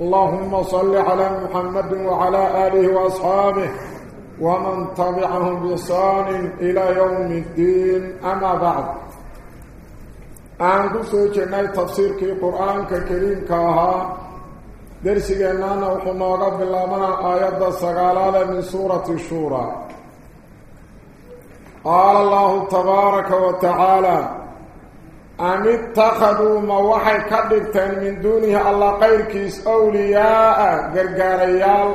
اللهم صل على محمد وعلى آله وأصحابه ومن تبعهم بإحسان إلى يوم الدين. أما بعد أن كسوجنا تفسير في القرآن الكريم كاها درسنا وحنا رب الله آيات السغالة من سورة الشورى۔ قال الله تبارك وتعالى أم اتخذوا موحي كدبتين من دونه الله غيركيس أولياء قرقاريال.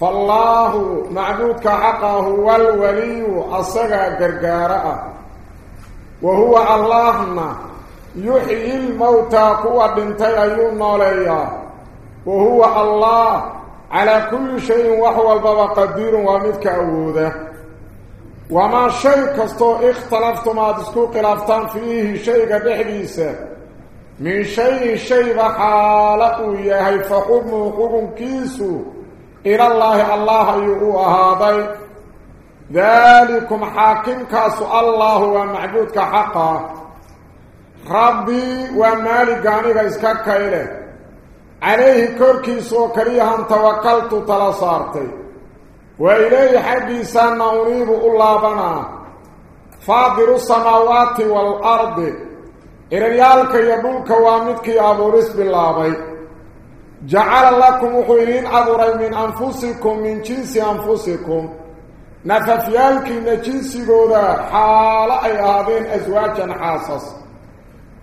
فالله معبودك حقا هو الولي أصغى قرقاراء وهو اللهنا يحيي الموتى قوة بنتي أيون نوليا وهو الله على كل شيء وهو البابا قدير ومدك أوده. وما شيء كستو اختلفتم هذا خلافتان فيه شيء بحديثة من شيء شيء بحالة يهي فحكم حكم كيسو. إلى الله الله يقوى هذا ذلكم حاكم كاسو الله ومعبودك حقا. ربي ومالك عنيك اسكاك إليه عليه كركيسو كريها توكلت تلصارتي. وإليه حقيسا نوريب الله بنا فاضر السماوات والأرض. إريالك يدولك وامدك أبو رسب الله جعل لكم خيرين أبوري من أنفسكم من جنس أنفسكم. نففيالك نجنس قولا حال أي هذين أزواجا حاسس.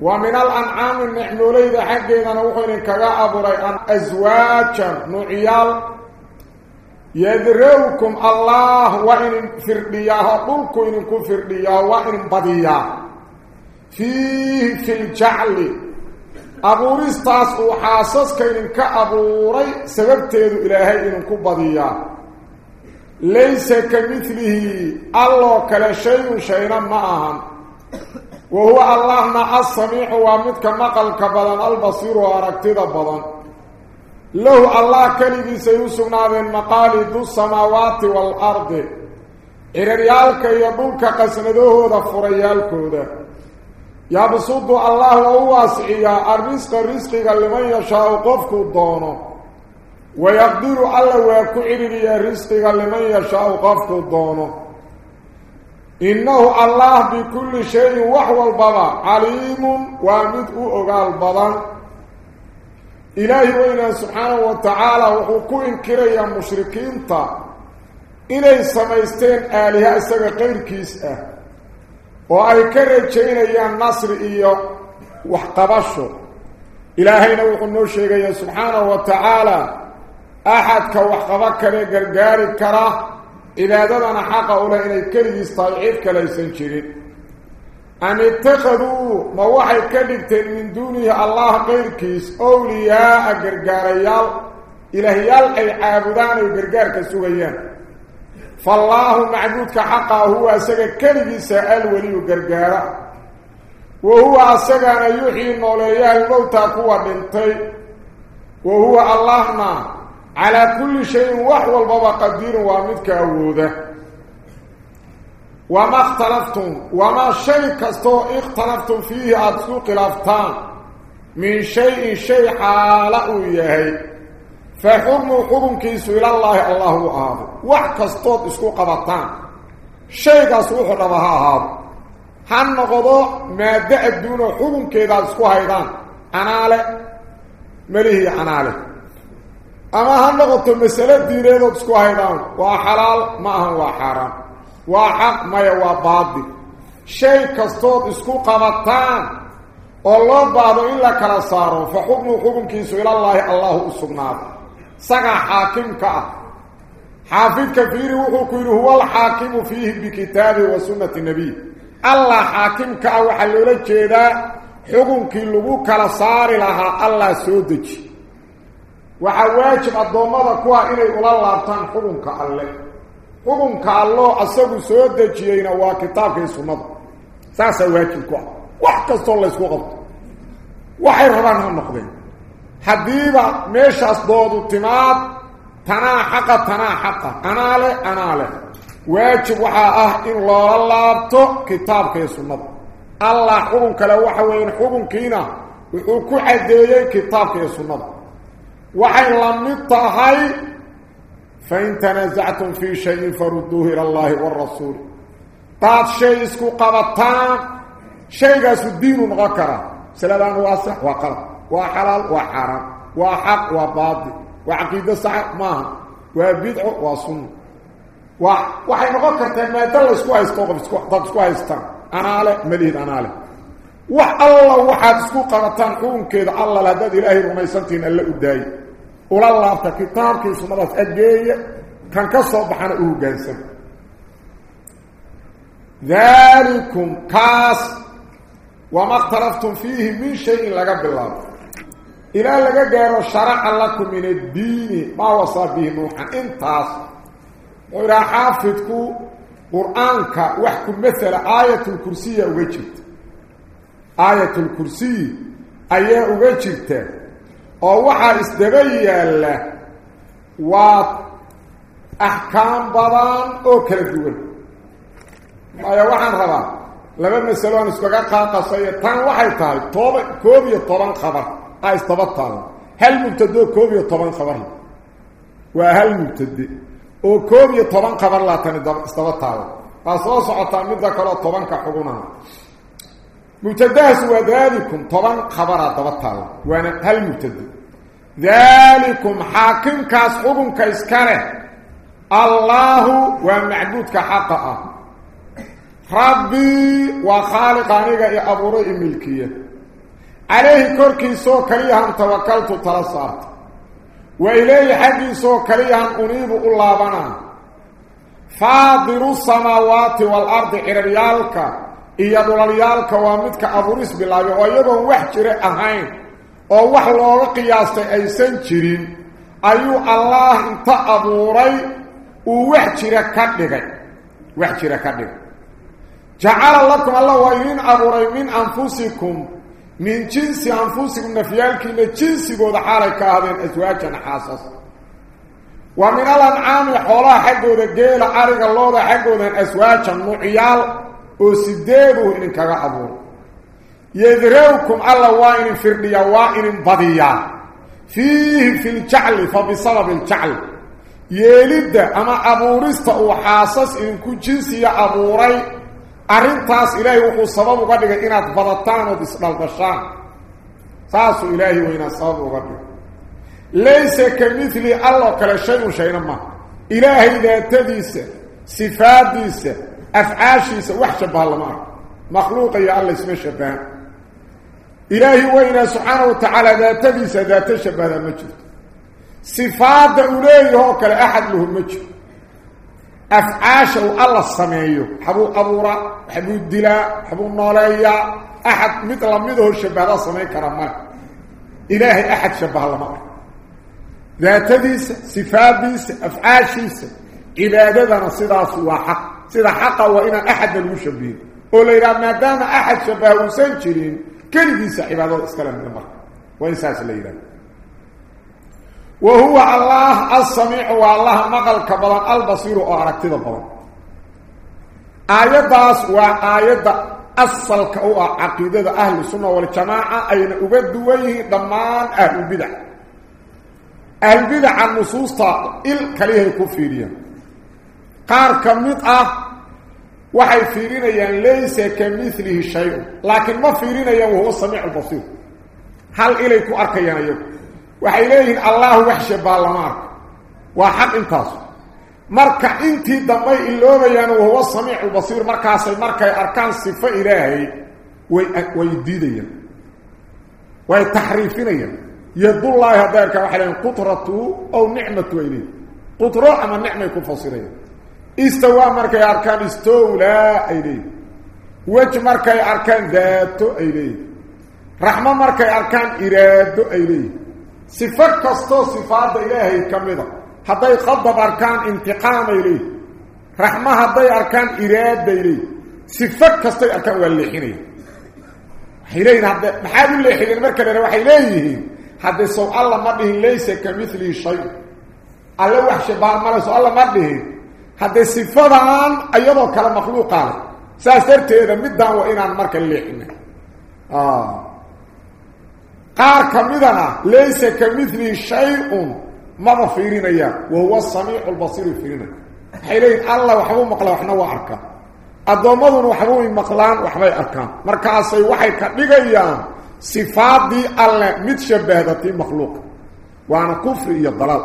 ومن الأنعام النحمولي ذا حقينا نوخيرين كغا أن أزواجا نعيال يدروكم الله وإن فردياه قلكم إنكم فردياه وإن بدياه فيه في الجعل. أبوريستاس وحاسسك إنك أبوري سببتيد إلهي إنكم بدياه ليس كمثله الله كلا شيء شيئا معهم. وهو الله مع السميع ومتك مقل كبدا البصير وأركتد بدا له الله كلمة سيسمنا من مقاليد السماوات والأرض. إرريالك يبولك قسندوه ذفريالكوده يبسط الله وواسعيا الرزق الرزق لمن يشاء قفك الدونه ويقدر الله ويكعري الرزق لمن يشاء قفك الدونه إنه الله بكل شيء وحو البضا عليم ومدء أغال إلهي وإنا سبحانه وتعالى وحكو إنكريا مشركين تا إلهي سميستين آلهة إساق غير كيسة وأي كرجين إيا النصر إيا وحقبشو إلهينا وقلنا شيئا سبحانه وتعالى. أحد كوحقبك لقرقاري كراه إذا ددنا حقا أولا إني كريس طيعيد كليسان جرين أن اتخذوا موحي كدبتين من دونه الله غير كيس. أولياء قرقاريال إلهيال أي عابدان وقرقار كسوغيان. فالله معبودك حقا هو سيغا كريس الولي وقرقارا وهو سيغا يحيي النولياء الموتى كوى بنتي. وهو اللهنا على كل شيء وحو البابا قدير ومدك أوده. وما اختلفتم وما شيء كستو اختلفتم فيه أدسوق الأفتان. من شيء شيء حالأ يهي فحكم حكم كيسو إلى الله الله هذا وحكستو اسكو قبطان. شيء كسوح ربها هذا هن قضو مادة الدون حكم كيدا اسكو هيدان؟ أنا له مليه أنا له ama ha noqoto masale diineedood isku haydaan waa xalaal ma وحق ما هو باب شيء كصوت اسكو قمتان الله باب الا كرصار فحكم حكم كيس إلى الله الله سبحانه سغا كا حافظ كبير وحكم هو الحاكم فيه بكتاب وسنة النبي الله حاكمك وحلول جيدا حكم كي لو كرصار لها الله سودج وحواجب الضمضة كوا إلي أولا الله تنحرمك عليك حكم كالله اسغو سو دجينا وا كتاب السنة ساس واجبك وقت الصلاه وقت وحي ربنا نقبل حبيبا مش اسبود تمام تنا حق تنا أنا له أنا له واجب وحا آه ان لو لابتو كتابك السنة الله حكم كلا وحا حكم كينا وكو حديه كتابك السنة وحي لم تطهي فإن تنزعتم في شيء فردوه إلى الله والرسول. طاعت شيء اسكو قبطان شيء اسو الدين غكرة سلالان واسح وقرة وحلال وحرام وحق وباد وعقيدة صحيح ماها وبدع وصنو وحين نغكرة ما يتلل اسكوها يستوقف اسكوها يستان أنا عليه مليهد أنا عليه وح الله وحاد اسكو قبطان قوم كيد الله لداد إلهي رميسانتين اللي قدائي ageeya kan ka soo baxana u hoggaansan daalikum kaas wama اkhtalaftum fiihi min shayin laga bilaabo ilaa laga gaaro sharaca lakum min addiini maa wasaa bihi nuuxan intaas wuxuu idhaha xaafidku qur-aanka wax ku maala aayatulkursiya uga jirta aayatulkursiyi ayaa uga jirta oo waxaa isdaba yaalla waa axkaam badan oo kala duwan maya waxaan rabaa laba masalo aan iskaga qaaqasayo tan waxay tahay toba koob iyo toban khabar a isdaba taalo hal mubtadoo koob iyo toban khabarla waa hal mubtade oo koob iyo toban khabar laatani isdaba taalo waa soo socotaa midda kaleo tobanka xugunaha متداس وذلكم. طبعا خبر اتبطل وأنا هل متد ذلكم حاكم كاس حكم كاسكره الله ومعبودك حقه ربي وخالق عنيك يا أبو ري ملكية. عليه كرك سو كليه ان توكلت ترصات وإليه حقي سو كليه ان اريب الا بنا. فاضر السماوات والأرض ارياك iyo dhulalyaalka waa midka abuuris bilaabay oo iyagoon wax jira ahayn oo wax looga qiyaastay aysan jirin ayuu allaah inta abuuray uu wax jira ka dhigay. Wax jira ka dhigay. Jacala lakum alla waa idin abuuray min anfusikum min jinsi anfusikum nafyaalkiina jinsigooda xaalay ka ahdeen aswaajan xaasas. Wa min alancaami xoolaha xaggooda geela ariga looda xaggoodan aswaajan nuucyaal oo sideeduu idinkaga abuuray yadrawkum alla waa idin firdhiyaa waa idin badiyaa fiihi fi ljacli fa bisababi ljacli yeelidda ama abuurista uu xaasas idinku jinsiya abuuray arrintaas ilaahay wuxuu sabab uga dhigay inaad badataan ood isdhalbashaan saasuu ilaahay weynaa sabab uga dhigay laysa ka midli alloo kale shay-un shayna maha ilaahay daatadiisa sifaadiisa أفعاشي سوح شبه الله مخلوق يا الله اسمه شبه إلهي وإنا سبحانه وتعالى ذاتذي سذات شبه هذا المجد. صفات أولئي هو كالأحد له المجد. أفعاش الله السمعيه حبو أبورا حبو الدلاء حبو النولايا أحد مثل مده شبه هذا السمعي كرمان إلهي أحد شبه الله ذاتذي سفات أفعاشي سوح عبادتنا صدا سواحق سيدا حقا وإن أحد من المشبهين أولا إذا ما دام أحد شبهه سنشرين كان يسا عبادة إسكالهم من المرأة وإنساس الليلة وهو الله السميع والله مغل كبلا البصير وعركتنا بلا آيات داس وآيات أصل كأو عقيدة أهل السنة والجماعة أين أبدوه دمان أهل البدع أهل البدع النصوص تاقل إل كليه الكفيرين قار كميت وحي فيرين يعني ليس كمثله شيء لكن ما فيرين يعني هو السميع البصير هل إليك أركيان يوم وحي إليه الله وحش بالمارك وحق انتاسه مركع انت دمي اللوم يعني هو السميع البصير مركع سي مركع أركان صفة إلهي وي يعني ويتحريفين يعني يدو الله هذاك وحي لين قطرته أو نعمته إليه قطرة أما النعمة يكون istowlaa ay leeyihin wej markay arkaan daato ay leeyihin raxmo markay arkaan iraado ay leeyihin صفات كستو صفات إلهي كمدة هذا يخضب أركان انتقام إليه رحمة هذا أركان إرادة إليه صفات كستو أركان والليحيني حيلين هذا محاول الليحيني مركز وحي إليه هذا سوء الله مده ليس كمثله شيء الله وحش بار مره سوء هذه صفات عن ايضو كلا مخلوقا ساسرت إذا مدان وأنا مركا ليحنا آه. قار كمدنا ليس كمثل شيء مغفرين ايا وهو السميع البصير فينا حيلين الله وحبو مقلا وحنا وعركا الضمضون وحبو مقلا وحبو اركا مركا سي وحي كبقا ايا صفات دي الله متشبه ذاتي مخلوق. وأنا كفر ايا الضلال.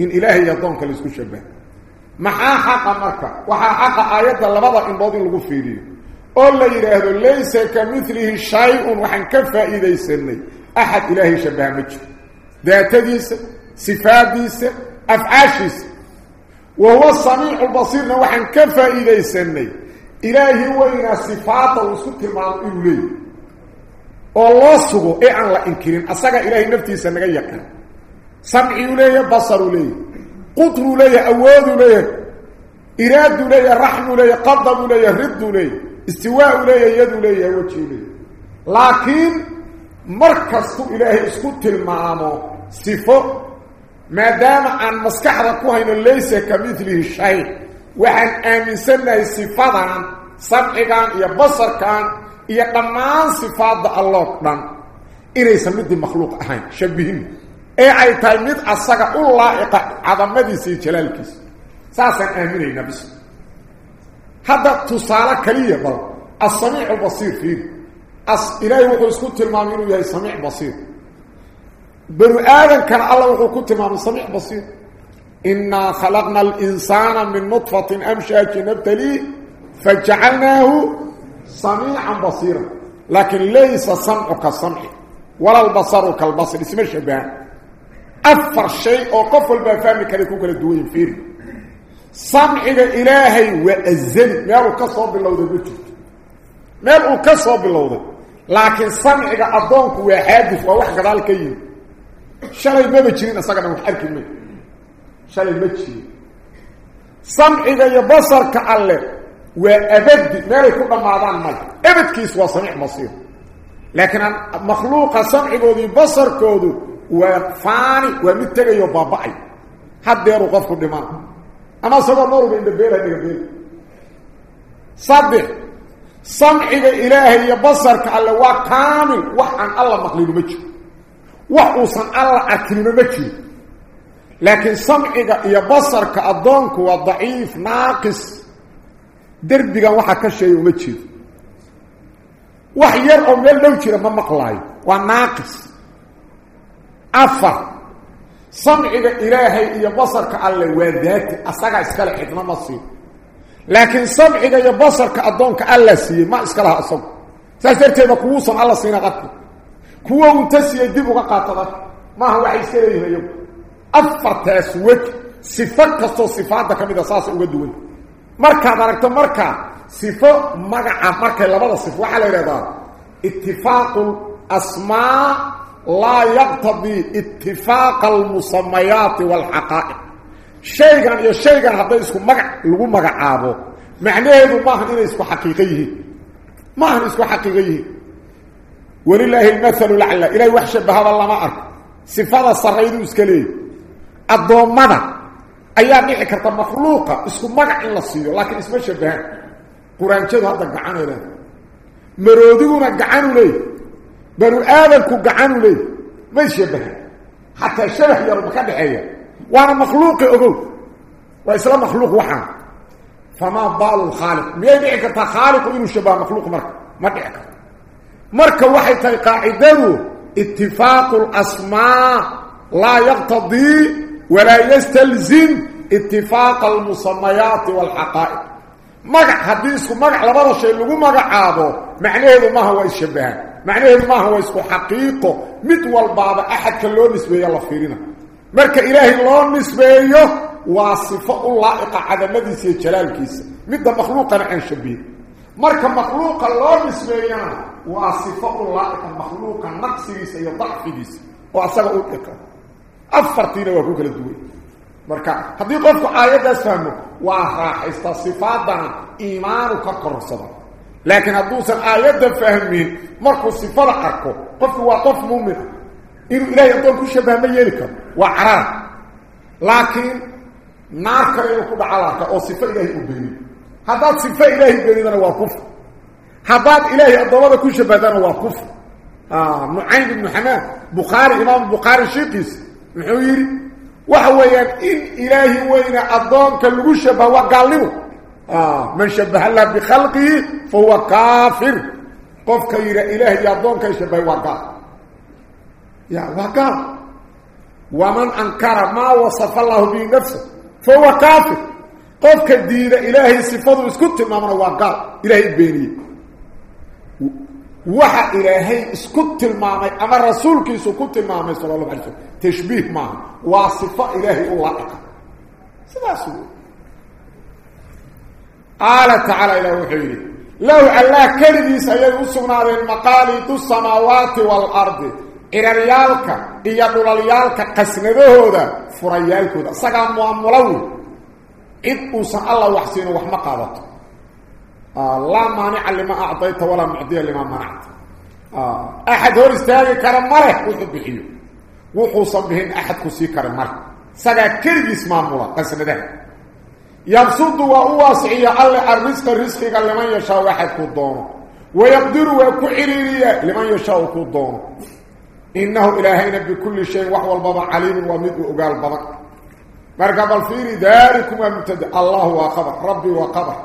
إن إلهي يضعون كالسكوشة شبه. ما حق امرك وحا حق ايات لبدا ان بودي لو فيديو أو لا يراه ليس كمثله شيء وحنكف ايدي سني احد اله شبه مجد ذات ديس صفات ديس افعاش وهو السميع البصير وحنكف ايدي سني اله هو ان صفات وسط ما يقولي الله سو إيه ان لا انكرين اسغا اله نفتي سنغا يقن سمعي وليه بصر وليه قدر ليه أود ليه إراد ليه رحم ليه قدم ليه رد ليه استواء ليه يد ليه وجه ليه لكن مركز إلهي اسكت المعامو. صفة ما دام عن مسكحة كوهين ليس كمثله شيء. وحن آمن سنة صفات عن سمع كان يا بصر كان يا قمان صفات الله كان إليه سمد المخلوق أهين شبهين. اي اي تلميذ اسغا اولائق عظمتي جلالك ساس امير النبي هذا تصاله كليه بل السميع البصير فيه اس الهي هو اسكت المامير يا سميع بصير برؤان كان الله وهو كنت مع سميع بصير انا خلقنا الانسان من نطفه امشاج نبتلي فجعلناه سميعا بصيرا لكن ليس سمعك سمع ولا البصر كالبصر اسمه شبان أفر شيء أو قفل بفهمي كان يكون كلا دوين فيه سمعك إلهي وأزل مالو كصوب ده بيتك مالو كصوب ده لكن سمعك أضونك وحادث ووحك ذلك يجب شلي ما بيتشرين أساقنا وحرك منه شلي ما بيتشرين سمعك يبصر كأله وأبد مالو يكون معضان مالك أبد كيس وصنع مصير. لكن مخلوق سمعك وذي بصر كودو. وفاني ومتغيو باباي. حد يرو قفكو دمان اما سبب نور بين دبيل هذه دبيل صدق. سمعك الهي بصرك على وكامل. وحن الله مخلوق مجي وحوصن الله أكلمه مجي لكن سمعك يا بصرك اضونك وضعيف ناقص. دربك وحا كشيء مجي وحير أو ميل لو جيره ما مقلاي. وناقص. أفر سمعك إلهي إيا بصرك الله وذاتي أساقع إسكال حدنا مصير لكن سمعك إيا بصرك أدونك الله سي ما إسكالها أصب سأسرتي مكووصا الله سينا قتل كوا انتسي يدبك قاتلك ما هو عيسكاليه يوم أفر تاسوك صفات كستو صفاتك من أساس أودوين مركا داركت مركا صفة مقع مركا لبدا صفة وحالة رضا اتفاق الأسماء لا يقتضي اتفاق المسميات والحقائق. شيئا يا شيئا هذا اسمه مقع لغو مقعابو معناه ما إنه اسمه حقيقيه. ما هو اسمه حقيقيه. ولله المثل الأعلى. إلهي وحشة بهذا الله ما أرك صفات الصرعيد اسكاليه الضومنة أيام نحكرة مخلوقة. اسمه مقع إلا الصيو لكن اسمه شبهان قرآن كده هذا قعانه له. مروديونا قعانه ليه بنو آدمكو قعانوا ليه ما يشبه حتى الشبه يرى مكان حيا وأنا مخلوق أقول وإسلام مخلوق وحا فما بال الخالق. ما يدعك خالق إنه شبه مخلوق مركب ما دعك مركب واحد قاعدة. اتفاق الأسماء لا يقتضي ولا يستلزم اتفاق المسميات والحقائق. مقع حديثكم مقع لبدا شيء لغو مقعابو معناه ما هو الشبهان معناه ما هو اسكو حقيقة. مد والبعض أحد كلو نسبيه الله فيرينا. مركة اله لو نسبيه واصفه لائق عدمه سي جلالكيس مد مخلوق عن شبيه. مركة مخلوق لو نسبيه واصفه لائق مخلوق نقصي سي ضعف ديس واصله اوتك افرتينا وكوك لدوي مركة حبي قف آيات اسمه واخا استصفاده إيمانك قرصبه. لكن ادوس الآيات فهمي مركو سفر أركو قفك وقف مؤمن إن إلهي أدوان كشبه ميالك وعرار لكن نار كريوكو بعلاك أو سفة إلهي أبيني هذا سفة إلهي أبينينا وقف هذا إلهي أدوان كشبه دانا وقف معين بن حمام بخاري إمام بخاري شيكيس محويري وهو يعني إن إلهي وإن أدوان كالوشبه وقال له من شبه الله بخلقه فهو كافر قف كيرا إله يضون كيش بي وقا يا وقا ومن أنكر ما وصف الله به نفسه فهو كافر قف كدير إله صفاته اسكت ما من وقا إله يبيني وحا إلهي اسكت المعمي أما الرسول كي سكت المعمي صلى الله عليه وسلم تشبيه معه وصفاء إلهي أولاك سلا سلا قال تعالى إلهي وحيري لو الله كرد يسيد سنار المقال دو السماوات والأرض إلى ريالك إياد لليالك قسمده فريالك سقام مؤملو. إدقو سعى الله وحسين وحمقابط آه، لا مانع لما أعطيت ولا معدية لما منعت. آه، أحد هو استهاجي كرم مره وحبهيه وحوصا بهن أحد كسي كرم مره سقع كرد يسمى مؤملو قسمده. يبسط وواسعي على الرزق الرزقي لمن يشاء واحد كدون ويقدر وكعيري لمن يشاء كدون إنه إلهينا بكل شيء وحو البضع عليم ومدء أقال البضع مركب الفيري داركم ومتد الله وقبر ربي وقبر.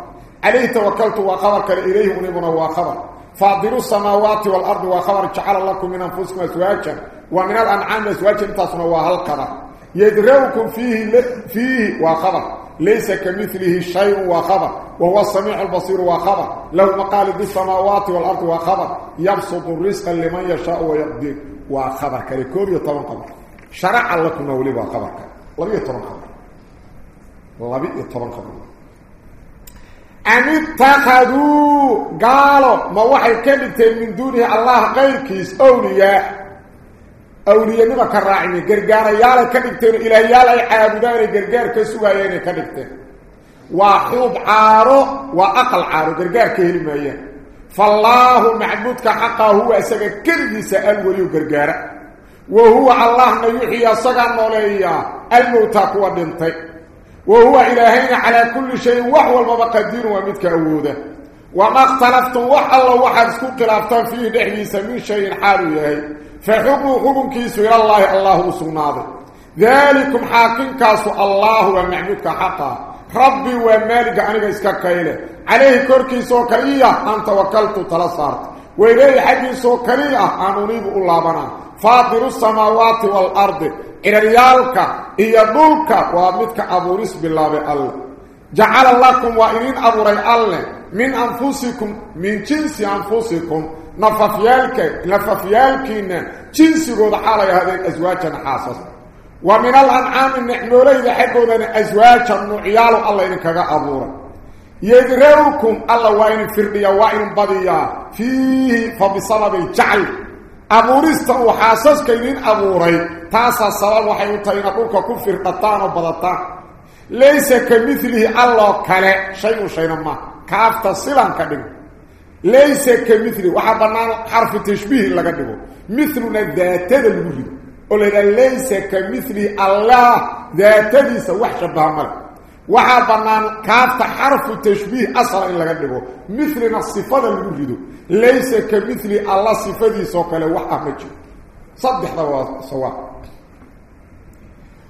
عليه توكلت وقبر كان إليه أنيبنا وقبر. فاضلوا السماوات والأرض وقبر جعل لكم من أنفسكم أسواجا ومن الأنعام أسواجا تصنوا وهل قبر. يدروكم فيه, فيه وقبر. ليس كمثله الشيء وخبر وهو السميع البصير وخبر. له مقال في السماوات والأرض وخبر. يبسط الرزق لمن يشاء ويقدر وخبر كريكوب يطمن قبر. شرع لكم أولي وخبر لبي يطمن قبر. لبي أن اتخذوا قالوا ما وحي كبت من دونه الله غير كيس أولياء. أولياء ما كراعين غرغار يالا كدبتين إلى يا لا يالا عابدان غرغار كسوايين كدبتين. وحوب عارو وأقل عارو غرغار كهلمايه فالله معبودك حقا هو اسك كرد سأل ولي غرغار وهو الله يحيي صغا مولايا الموت اقوى بنتي. وهو إلهينا على كل شيء وهو المقدر ومتك أوده. وما اختلفت وحا الله وحا اسكو خلافتان فيه دحيسه من شيء حاليه حكم كيسو إلى الله الله سناده ذلكم حاكم كاسو الله ومعبودك حقا. ربي ومالك عنك اسكاكايله عليه كوركي سوكرية أن توكلت تلصارت وإليه حقي سوكرية أن أنيب الله بنا. فاطر السماوات والأرض إريالك إيا دولك ومدك أبوريس بالله الله جعل لكم وإنين أبوري الله من أنفسكم من جنس أنفسكم. نففيالك نففيالك جنس قد حالي هذه الأزواج حاسس. ومن الأنعام النحمولي حقودنا أزواج النعيال الله إنك أبورا. يدروكم الله وإن فرديا وإن بديا فيه فبسبب الجعل. abuurista uu xaasaska idin abuuray taasaa sabab waxay u tahay inaad dhulka ku firqataan oo badataan laysa ka milihi alloo kale ليس كمثل واحد حرف تشبيه لا قدبو مثل ذات المفرد قال ليس كمثل الله ذات ليس وحش بعمل واحد كاف حرف تشبيه أصلا لا قدبو مثل الصفه المفرد ليس كمثل الله صفة سوكله واحد صدح لو سوا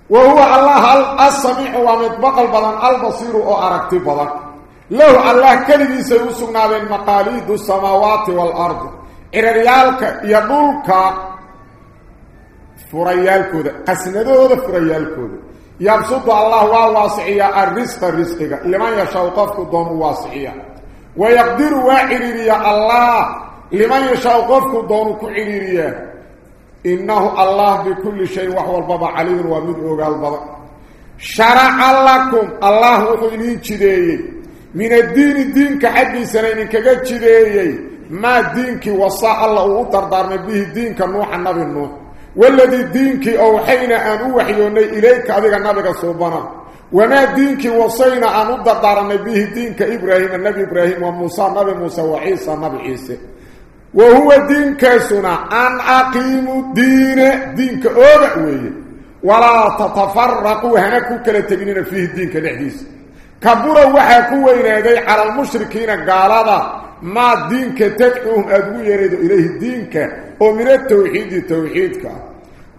وهو الله الاسمع ومطبق البلان البصير أو اركتي له الله كلمة سيسمنا بين مقاليد السماوات والأرض. إريالك يدولك فريالك قسنده فريالك يبسط الله واسعيا الرزق الرزق لمن يشاء قفك دون واسعيا ويقدر وعريريا الله. لمن يشاء قفك دون إنه الله بكل شيء وحو البابا عليم ومدعو البابا شرع لكم. الله من الدين الدين كحدي سنين كجد جديي ما دينك وصى الله وطردار به دينك نوح النبي النوح والذي دينك أوحينا أن أوحيوني إليك أذيك النبي صوبنا وما دينك وصينا أن أددارنا به دينك إبراهيم النبي إبراهيم وموسى النبي موسى وعيسى النبي عيسى. وهو دينك سنة. أن أقيموا الدين دينك أوحوي ولا تتفرقوا. هناكو كلا تقنين نحديث كبروا وحاكوا وإنادي على المشركين قالوا ما دينك تدعوهم أدو يريد إليه دينك ومن التوحيد توحيدك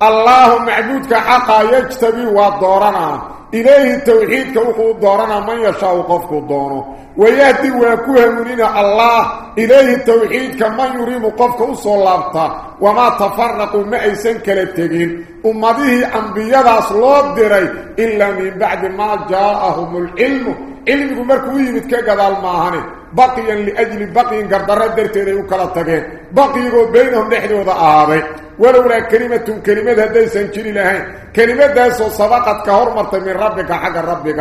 الله معبودك حقا يجتبي ودورنا إليه التوحيد كوكو دورنا من يشاء قفك دونه ويهدي ويكوه مننا الله إليه التوحيد كمن يريم قفك صلابتا وما تفرقوا ما أيسن كالتقين أمده أنبياء أصلاب ديري إلا من بعد ما جاءهم العلم علم مركو يمد كغدال ماهنه بقيا لاجل بقي قدر درتيده وكلا تغين بقيغو بينهم دحدودا اهاده ولولا كلمه كلمه هديسن جري لهين كلمه داسو سبقت كهرمرت من ربك حق ربك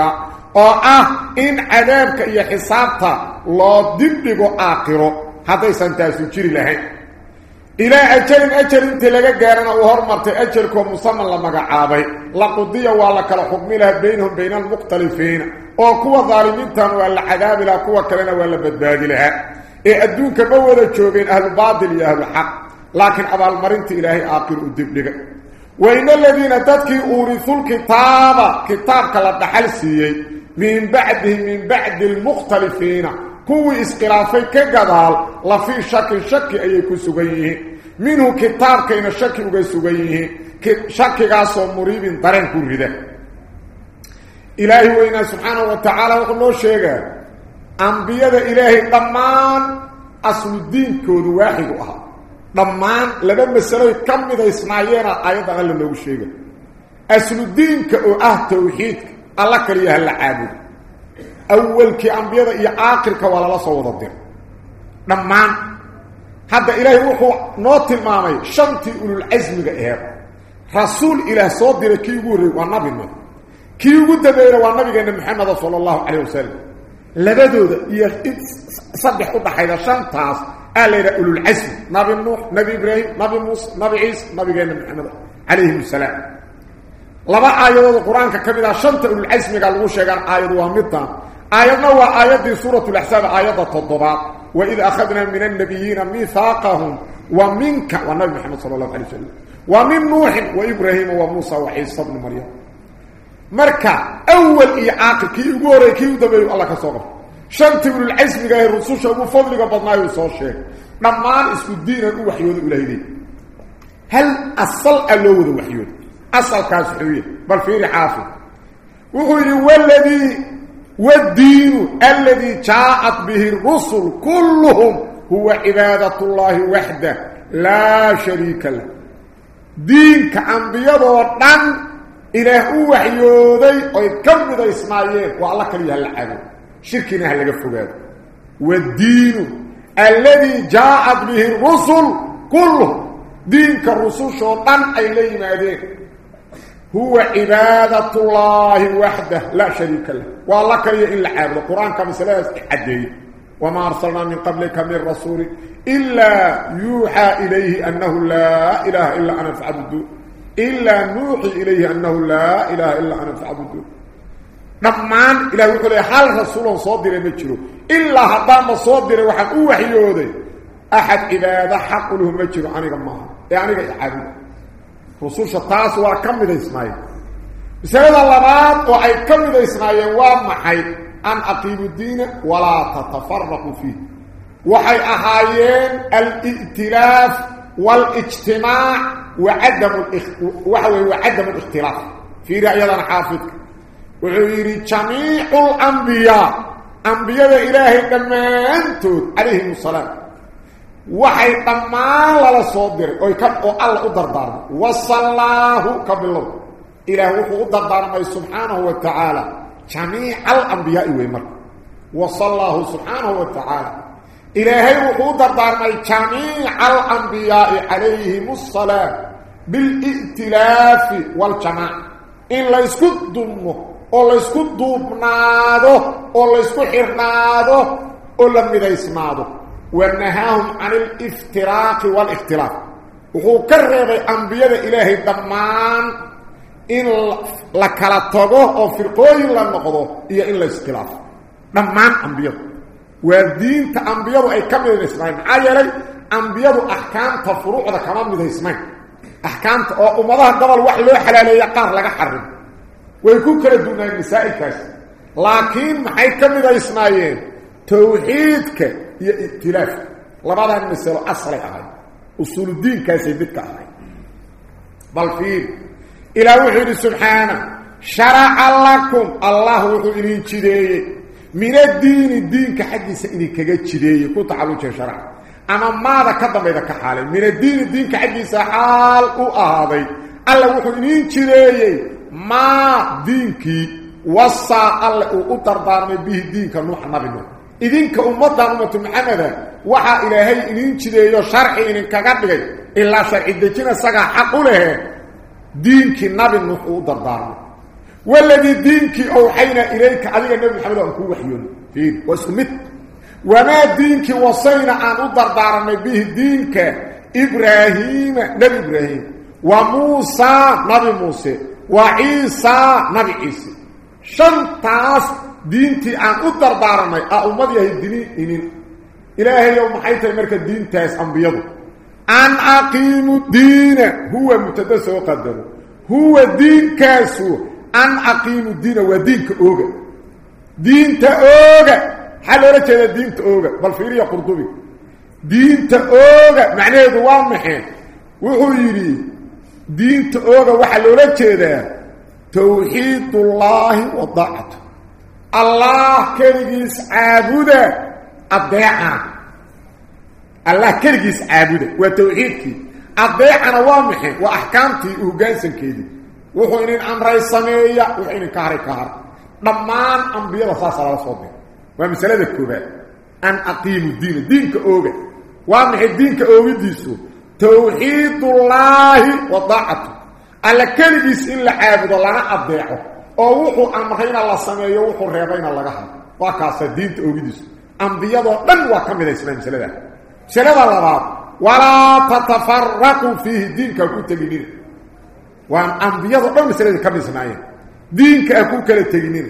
أو آه ان عذابك يا حسابتا لو دبدغو اخره هديسن تاسو جري لهين إلى أجل أجل انت لغا غارنا وهرمرت اجلكم مصمم لما عابي لقضيه ولا كلا حكم لها بينهم بين المختلفين la cadaabi laha kuwa kalena waa la badbaadi lahaa ee adduunka ma wada joogeen ahlu baatil iyo ahlu xaq laakiin abaalmarinta ilaahay aakhir u dibdhiga وإن الذين تدكي أورثوا الكتاب كتاب كلا دحل سيي من بعده من بعد المختلفين. كو إسقلافي كغدال لفي شك شك أي كسغيه منه كتاب كين شك وغسغيه شك غاسو مريب درن كوريده. إلهي وإنا سبحانه وتعالى وقلنا شيئا أنبياء إلهي ضمان أصل الدين كود واحد أها ضمان لما مسألة كم إذا إسماعيلنا آيات أغلى له شيئا أصل الدين كأه توحيد الله كريه العابد أول كي أنبياء إيا آخر كوالا الله صوت الدين ضمان هذا إلهي وحو نوت المامي شمتي أولو العزم إيهاب رسول إله صدر كي يقول ونبي النبي kii ugu dambeeyna waa nabigeena maxamed sallallahu alayhi wasallam. Labadooda iyo saddex u dhaxayda shantaas آلين أولو العزم. نبي النوح نبي إبراهيم نبي موسى نبي عيس نبي قينا محمد عليه السلام. لما آيات القرآن كبيرا شمت أولو العزم قال غوشي قال آيات وامدتا آياتنا هو آيات سورة الأحساب آيات التضباط وإذا أخذنا من النبيين ميثاقهم ومنك ونبي محمد صلى الله عليه وسلم ومن نوح وإبراهيم وموسى وعيسى بن مريم. مركا أول إعاقل كي يقول كي يدبيه الله كسوغل شرط من العزم جاي رسوشا وفضلك بطنائي وصوشي نمان اسكو الدين انو وحيود الهدي هل أصل ألو ذو وحيود أصل كان سحوين بل فيه لحافظ وقل والذي والدين الذي جاءت به الرسل كلهم هو عبادة الله وحده. لا شريك له. دين كأنبياء وطن إله وحيودي ويكمد إسماعيل وعلى كريه اللحظة شركنا هلقى فقاد والدين الذي جاءت به الرسل كله دين كالرسول شوطان أي لي مادين هو عبادة الله وحده لا شريك له. والله كليه إلا عابد. القرآن كما سلاس حدي وما أرسلنا من قبلك من رسول إلا يوحى إليه أنه لا إله إلا أنا فعبدون إلا نوحي إليه أنه لا إله إلا أنا نمان إلى يقول حال رسول صادر مجره إلا هدام صادر وحن أوحيوده أحد إذا حق له مجره أنا كما يعني عابد رسول شطاس وكم ذا إسماعيل بسبب اللبات وأي كم ذا إسماعيل ومحي أن أقيموا الدين ولا تتفرقوا فيه وحي أحايين الائتلاف والاجتماع وعدم الاخ... وعدم الاختلاف في رأينا حافظك وعيري جميع الأنبياء. أنبياء إلهي لما أنتم عليهم الصلاة وحي طمان للا صدر. أو كان أو الله قبل إلى وحو دردار سبحانه وتعالى. جميع الأنبياء ويمر وصلاه سبحانه وتعالى. الهي وحو دردار جميع الأنبياء عليهم الصلاه بالإئتلاف والجماعه إن لا يسكت دمه. أو لا يسكت دوبناده أو لا يسكت حرناده أو لم يسمعه ونهاهم عن الافتراق والاختلاف wuxuu ka reebay ambiyada ilaahay dhammaan in la kala tago oo firqooyin la noqdo iyo in la iskhilaafo dhammaan ambiyadu waa diinta ambiyadu ay ka midaysnayn maxaa yeelay ambiyadu axkaamta furuucda kama midaysnayn axkaamta oo ummadaha gobol wax loo xalaaleeya qaar laga xarimo ويكون كلا دونين مسائل كاش لكن حيكم إذا يسمعين توحيدك يا اتلاف لبعض هم يسألوا أصلي أعلي أصول الدين كاسي بك أعلي بل فيه إلى وحيد سبحانه شرع لكم الله وحيدين كده من الدين الدين كحدي سئلين كده كده كنت أعلم كده شرع أما ماذا كده إذا كحالي من الدين الدين كحدي سحال وآهدي الله وحيدين كده diinka nuuxa nabi nuux idinka ummaddan ummatu maxameda waxaa ilaahay idin jideeyo sharci idinkaga dhigay ilaa sharci dejina isagaa xaq u lehe diinkii nabi nuux uu u dardaarmay waladii diinkii owxayna ilayka adiga nebi maxamed aan kuu waxyoon fiir waa isku mid wamaa diinkii wasayna aan u dardaaranay bihi diinka ibraahiima nebi ibraahim wa muusaa nabi muuse shantaas diintii aan u dardaaranay a ummad yahay dini inin ilaahayow maxay tahay marka diintaas ambiyadu an aqiimu diina huwa mubtada soo qadaro huwa diinkaasu an aqiimu diina waa diinka ooga diinta ooga maxaa loola jeedaa diinta ooga bal fiiriya qurdubi diinta ooga macnaheedu waa maxay wuxuu yidhi دين تأوغا وحلولة جيدة توحيد الله وضعته الله كرغيس عابودة الضيعة الله كرغيس عابودة وتوحيدك الضيعة نوامحي وأحكامتي وقايسا كيدي. وحوينين عمري السمية وحوينين كهري كهر. نمان أنبياء الله صلى الله عليه ومسألة الكوبات أن أقيم الدين. دين كأوغا وامحي الدين كأوغي ديسو. توحيد الله وضعته على كل بس إلا عابد الله أبيعه. ووحو أمهين الله سمعي ووحو الرابين الله أحد وكاسة دين تأوكيدس أنبياء الله لن وكم إذا إسلام سلدا سلدا الله ولا تتفرق فيه دينك أكون تجنين وأن أنبياء الله لن سلدا كم إسلامين دينك أكون تجنين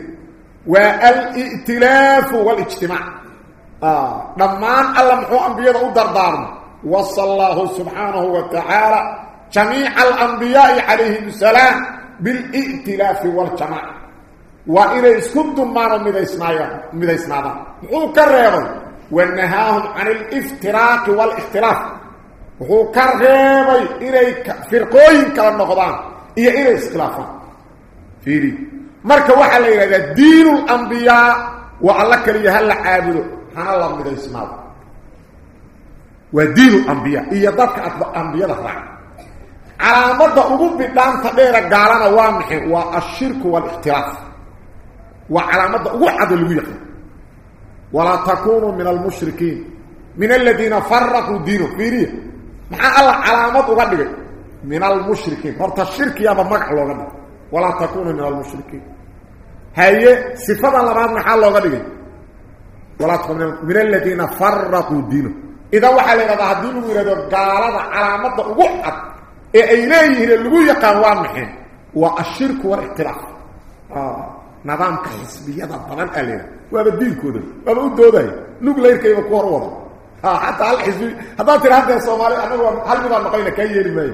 والإئتلاف والإجتماع. آه. لما أن ألمحوا أنبياء الله أدردارنا وصل الله سبحانه وتعالى جميع الأنبياء عليه السلام بالإئتلاف والجماعة. وإذا يسكدوا مارا ماذا يسمعون هو كرره وإنهاهم عن الافتراق والاختلاف. هو كرره إليك فرقوين كلام نقضان إيا إليه اسخلافا فيري. مارك واحد ليلة دين الأنبياء وعلى وعلك ليهل عابده هنالله ماذا يسمعون ودين الأنبياء. هي ذاتك اتبع انبياء على مدى اغب الدان تبير قالنا وامحي والشرك والاختلاف. وعلى مدى وحد الويق ولا تكونوا من المشركين. من الذين فرقوا دينه فيريه مع الله على مدى اغبك من المشركين. فرط الشرك يا بمك الله غبك ولا تكونوا من المشركين. هاي صفة الله بعض محال الله غبك ولا تكونوا من الذين فرقوا دينه إذا وحل إذا هدون ويرد قال هذا علامة أقعد إليه اللي يقال وامحه والشرك آه. نظام كحسبية بطلان ألينا وهذا الدين كده وهذا الدودة نوك لير كيف كور ورد آه، حتى الحسبية هذا ترى هذا الصومالي أنا هو هل مضى المقاينة كي يلم أي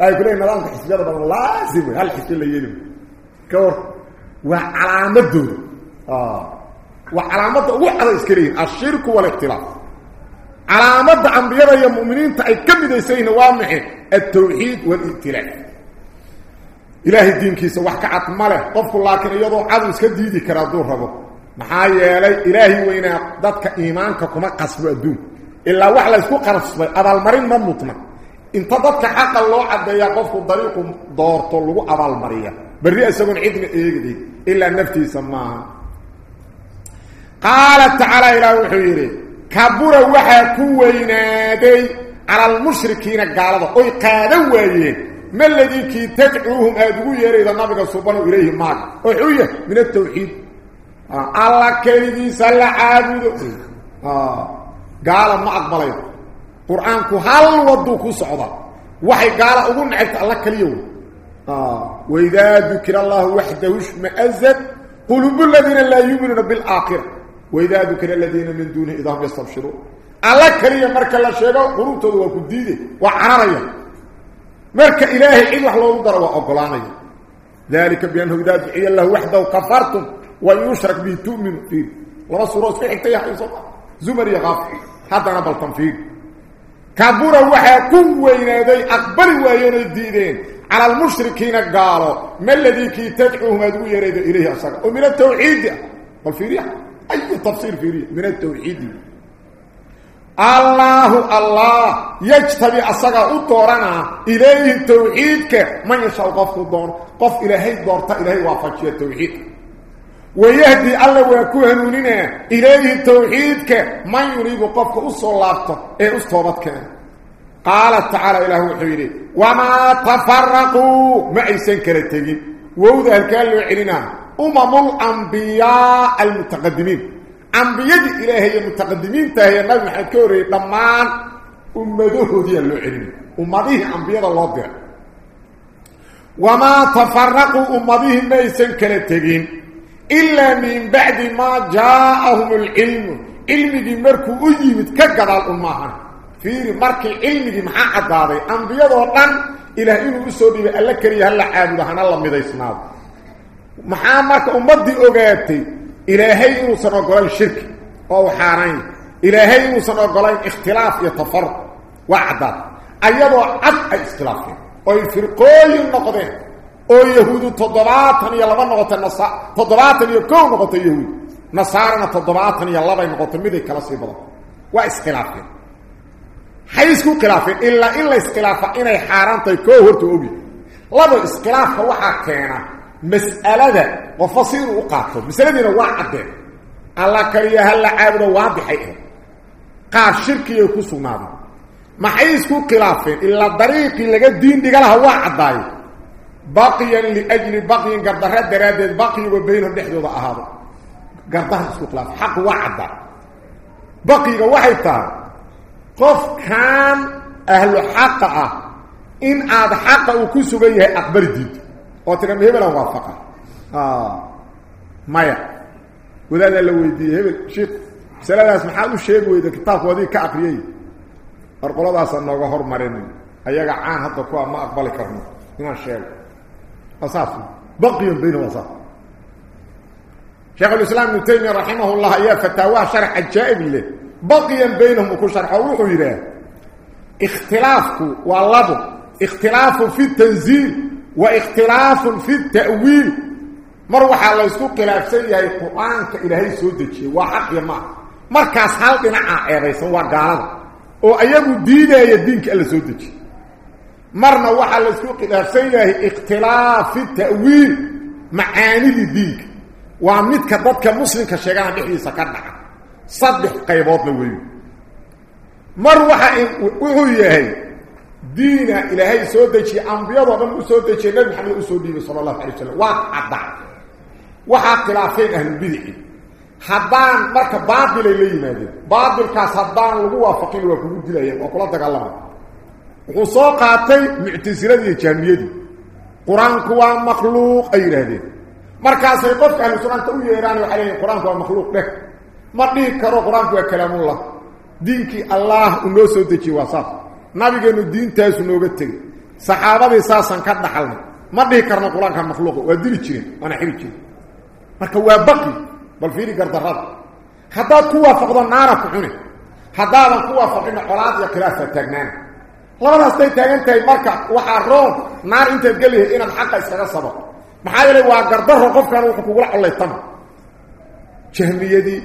آه، يقول لي نظام كحسبية بطلان لازم. هل حسبية اللي يلم كور. وعلامة دودة آه. وعلامة أقعد الشرك والاحتلاف علامات انبياء المؤمنين تاي كميديسين وامخ التوحيد والابتلاء اله الدين كيس واحد عط مله قفك لكن يدو عاد اسك ديدي كرا دو ربو ما هيلي الهي وين ددك ايمانك كما قسو ادو الا واخ لا اسكو قرصب ابال مرين ما متنا ان فضلك حق الله عبد يا قفك طريق دورته لو ابال مريا بري اسكو عيدنا ايغدي الا نفتي سما قال تعالى إلى وحيره كبر وحا كوينادي على المشركين قالوا أي قادة ويهن ما الذي كي تدعوهم ادغو يريد النبي سبحانه إليه ما وحي من التوحيد. آه، الله كيدي صلى عبد آه قال ما اقبل القران كحل ودو كصدا وحي قال أو نعت الله كليو آه وإذا ذكر الله وحده وش مازت قلوب الذين لا يؤمنون بالآخرة. وإذا ذكر الذين من دونه إذا هم يستبشرون. الله كريم مركا لا شيغا قلوبته وكديده وعرريا مركا إلهي إلا الله در وأقلانيا ذلك بأنه إذا دعي الله وحده كفرتم ويشرك به تؤمن فيه لما سورة في حكتة يحيي صلى زمر يغاف حتى نبل تنفيذ. كبر وحا وينادي أكبر وينادي الديدين على المشركين قالوا ما الذي كي تدعوهم أدو يريد إليه أصدق ومن التوحيد والفريح. أي تفسير فريح من التوحيد؟ الله الله يجتبي أصدق أطورنا إليه التوحيد من يشاء قف الدون قف إلهي دورت إلهي وافجي التوحيد. ويهدي الله ويكوهنوننا إليه التوحيد من يريد قفك أصول الله إيه أصطوبت كان قال تعالى إله وحيري وما تفرقوا ما إيسان كالتين ووذا الكال وعلنا أمم الأنبياء المتقدمين. أنبياء إلهي المتقدمين تهي النبي محمد كوري لمان أمده دي اللعين أمده أنبياء الله دي وما تفرقوا أمده ما إيسان كالتين إلا من بعد ما جاءهم العلم. علم دي مركو أجيبت fiiri markii cilmigii maxaa caddaaday ambiyadoo dhan ilaah inuu u soo dhiibay alla keliya hala caabudo hana la midaysnaado محمد محامرك أمدي إلى إلهي وصنع قولين شرك أو حارين إلهي وصنع قولين اختلاف يتفر وعدا أيضا عد اختلاف أو في القول النقضين أي يهود تضبعات يلغى نغطة النصاء تضبعات يكون نغطة يهود نصارنا تضبعات يلغى نغطة مذيك لسي بلا واختلاف حيث كلافة إلا إلا اختلافة إنا حارانتا يكوهر تؤبي لابو اختلافة وحاكينا مسألة وفصير أقاطه مسألة دينا واحدة الله كريا هلا عابد واضح قاب شركي يكسو نادي ما حيث خلافين. إلا طريقي لغا الدين دي قالها واحد باقيا لأجل باقيا قردرات درادة باقي وبينهم نحن هذا. قردرات اسكو خلاف. حق واحد باقي واحد تاني قف كان أهل حق إن عاد حق وكسبيه أكبر ديد وترى مهبل وافقه آه مايا وذا لو يدي هبل شيخ سلالة محل الشيخ وإذا كتاب وذي كأقريي أرقلadaas nooga hormarin ayaga caan hadda kuwa ma aqbali karno. Inaan sheego. Asaas baqiyan bayna wasat شيخ الإسلام ابن تيمية رحمه الله يا فتاوى شرح عجائب له بقيا بينهم وكل شرح وروحوا يراه اختلافك والله اختلاف في التنزيل واختلاف في التأويل. مروح الله يسكو خلاف سيئة القرآن كإلهي سودتشي وحق يما مركز حال دنعا ايريسا وقالنا وأيام الدين يدينك إلا سودتشي مرنا وحا الله يسكو خلاف سيئة اختلاف في التأويل معاني دينك وعمدك ضدك مسلم كشيغان بحيسا كدعا صدح قيبات لوي مروحة وهو يهي دين إلهي سودتي أنبياء وضم سودتي نبي محمد سودتي صلى الله عليه وسلم. وعدع وحا خلافين أهل البدع. حدان مركا باطل إليه ماذا باطل كاس حدان لغوا فقير وكبود دلائي. وقال لك الله وصوقاتي معتزلة جامية قرآن كوا مخلوق أي رهدين مركا سيقف أهل سنة أولي إيراني وحالي قرآن كوا مخلوق به ما karo quraanku waa kalaamullah diinkii allah uu noo soo dejiyo waa saas nabigeenu diintaasu nooga tegey saxaabadii saasan ka dhaxalnay ma dhihi karno quraanka makhluuqa waa dili jireen waana xiri jireen marka waa baqi bal fiiri gardarrada haddaad ku waafaqdo naara ku cune haddaadan ku waafaqina colaad iyo khilaafa taagnaana labadaas day taagan tahay marka waxaa roon naar intaad gelihay inaad xaqa iskaga sabaqo maxaa yeelay waa gardarro qofkan wuxuu kugula collaytama jahmiyadii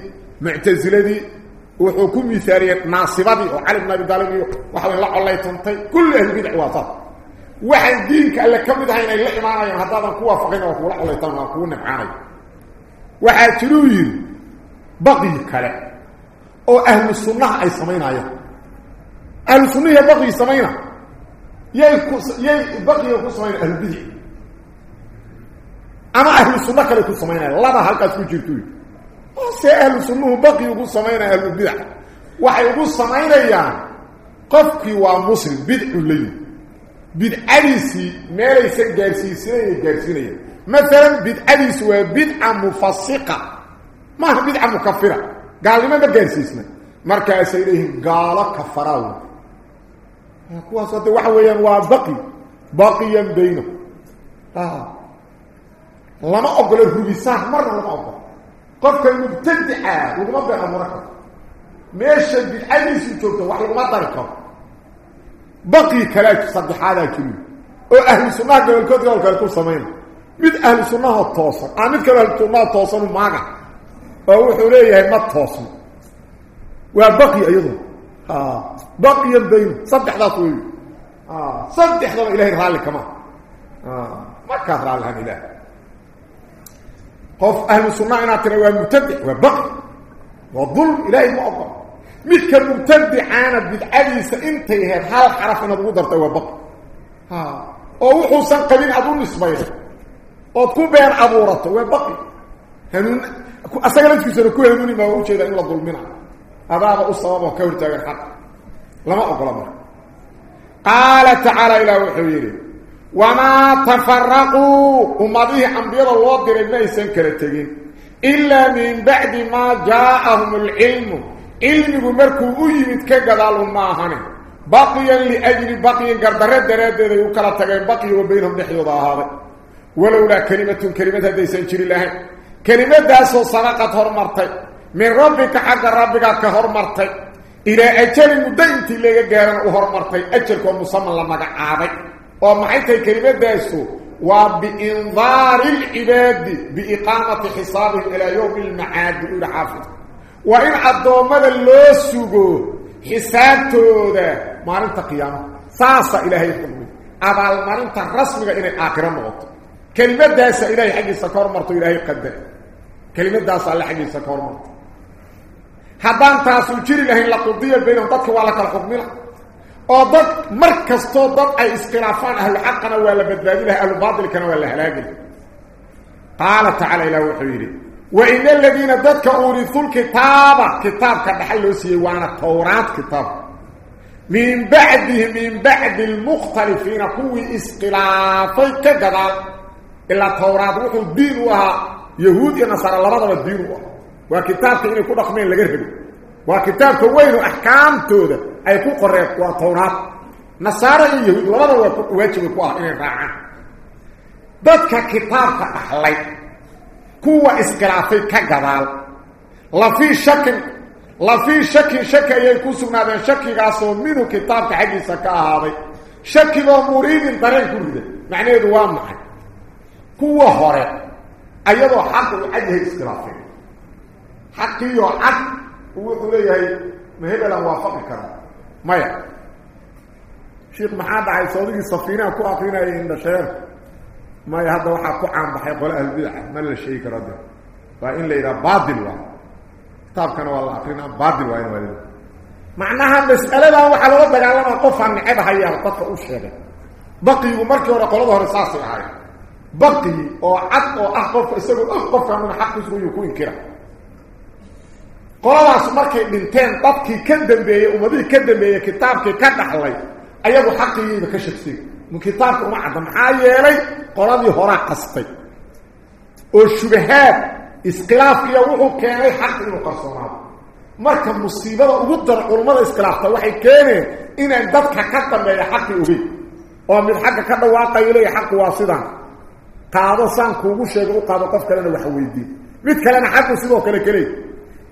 وحو كم يثاري ناصباتي وعلي بن نبي دالبي وحو الله الله تنطي كل أهل بدع وطاب وحن دينك اللي كم يدعين اللي إيمانا يهدادا كوا فقين وكوا الله الله تنطي وكوا نبعاني. وحن تلوي بغي كلا. أو أهل السنة أي سمينة أهل السنة هي بغي سمينة يا بغي يكون سمينة أهل بدع أما أهل السنة كلا يكون سمينة لا ما هلقا تكون جيرتوي؟ Se ahlu sunnuhu baqi ugu samaynaya ahlulbidac waxay ugu samaynayaan qofkii waa muslim bidcu leeyihi bidcadiisii meelaysan gaarsiisinaya gaarsiinaya maalan bidcadiisi waa bidca mufasiqa maaha bidca mukafira gaalnimo ma gaarsiisna markaasay leeyihiin gaalo kafaraaw kuwaas hadde waxa weeyaan waa baqi baqiyan bayno lama ogolo rubisaan marna lama ogolo قفك المبتدع وقمضي المركب ماشي بالعجلس وشوفته وحلق مطرقه بقي كلاك صدح هذا كمين أهل السنة قبل الكوت قبل الكوت قبل سمين مد أهل السنة التوصل عميد كبير التوصل التوصل معك فهو حولي يهي ما التوصل وبقي أيضا آه. بقي يبين صدح ذا طويل صدح ذا إلهي رالي كمان ما كافر على الهن إلهي قف أهل السنة إن ترى مبتدع وبغ وظل إلى المؤمن مثل المبتدع عانى بالعيس انت هي حال حرف ان قدرت وبغ ها. أو حسن قليل اظن سبيس أو كبير ابورته وبغ هن أصلا في كسر كل هذول ما هو شيء الا ظلم منها هذا هو الصواب وكورتا الحق. لما أقول قال تعالى إلى وحيري maysan kala tegin ilaa min bacdi maa jaaahum alcilmu cilmigu markuu u yimid ka gadaalu ma ahane baqiyan liajli baqiyin gardarre daraaddeeday u kala tageen baqiya wa baynahum dhexdooda ahaaday walowlaa kelimatun kelimad haddaysan jiri lahayn kelimadaasoo sabaqad hormartay min rabbika xagga rabbigaad ka hormartay ilaa ajalin muddo intii laga gaarana u hormartay ajalkoo musaman la magacaabay ومعيته كلمة بيسو. وبإنظار العباد بإقامة حسابهم إلى يوم المعاد والحافظ وإن الدومة اللي سيقو حسابته مارن تقيامه ساسا إلهي قلبه أبال مارن ترسمه إلى آخر موت. كلمة داسة هي حق السكور مرتو هي قد كلمة داسة إلهي حق السكور مرتو. هدان تاسو جيري لهي لقضية بينهم تطلوا لك الحكمي لك أضد مركز تضد أي اسقلافان أهل حقنا ولا بدادين أهل باطل كانوا ولا هلاقي قال تعالى إلى وحيري وإن الذين ددك أوريثوا الكتابة كتاب كان حلو سيوانا طورات كتاب من بعده من بعد المختلفين قوي اسقلافي كجدال إلا التوراة روح الدين وها يهود ينصر الله رضا الدين وها وكتابك إنه كل أخمين لقربه وكتابك وينه أحكام توده ay ku qoreen waa towraad nasaara iyo yahuud labada waa waajibay ku ah inay raacaan dadka kitaabka dhaxlay kuwa iskhilaafay ka gadaal lafii shakin lafii shakin shaki ayay ku sugnaadeen shakigaasoo minhu kitaabka xaggiisa ka ahaaday shakigoo muriidin dareen ku rida macnaheedu waa maxay kuwa hore ayadoo xaqa uu cad yahay iskhilaafeen xaqiioo cad wuxuu leeyahay ma hebelaan waafaqi karaa مايا شيخ محمد عايز صديق الصفينه كو اقينا ان شهر ما هذا وحا كو عام بحي قول أهل البدعه ما له شيء كرده فان ليرا بادل وا كتاب كان والله اقينا بادل وين وين معناها المساله ده وحا لو بغال ما قف عن عيب هي القف أو شهر بقي ومرك ورا قولوا رصاص هاي بقي أو عق أو اخف اسمه اخف من حق يسوي يكون كره qoladaas markay dhinteen dadkii ka dambeeyey ummadihii ka dambeeyey kitaabkii ka dhaxlay ayagu xaqigiiba ka shagsay kitaabka uma cadda maxaa yeelay qoladii horaa qastay oo shubahaad iskhilaafkiiya wuxuu keenay xaq inuu qarsoonaado marka musiibada ugu dar culummada iskhilaafta waxay keeneen inaan dadka ka dambeeya xaqi ogeyn oo mid xagga ka dhawaaqayo leeya xaqu waa sidaan qaado saan kuugu sheega u qaado qof kalena wax weydiin mid kalena xaqu sidoo kale keley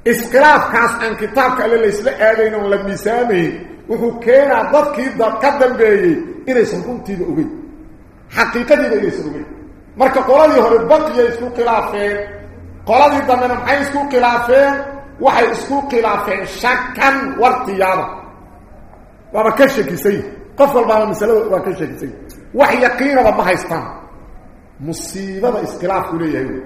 اسقراف كاس ان كتاب الا ليس لا ادين ولا ميسامي وهو كان ضفك قدم بي إلى سنكونتي اوغي حقيقه دي ليس اوغي مركه قولي هو بقي اسكو خلافين قولي ضمن حي اسكو خلافين وحي اسكو خلافين شكا وارتيابا وما كشك سي قفل بعض المسألة وما كشك سي وحي يقين ربما هيستان مصيبة اسقراف كله يهيو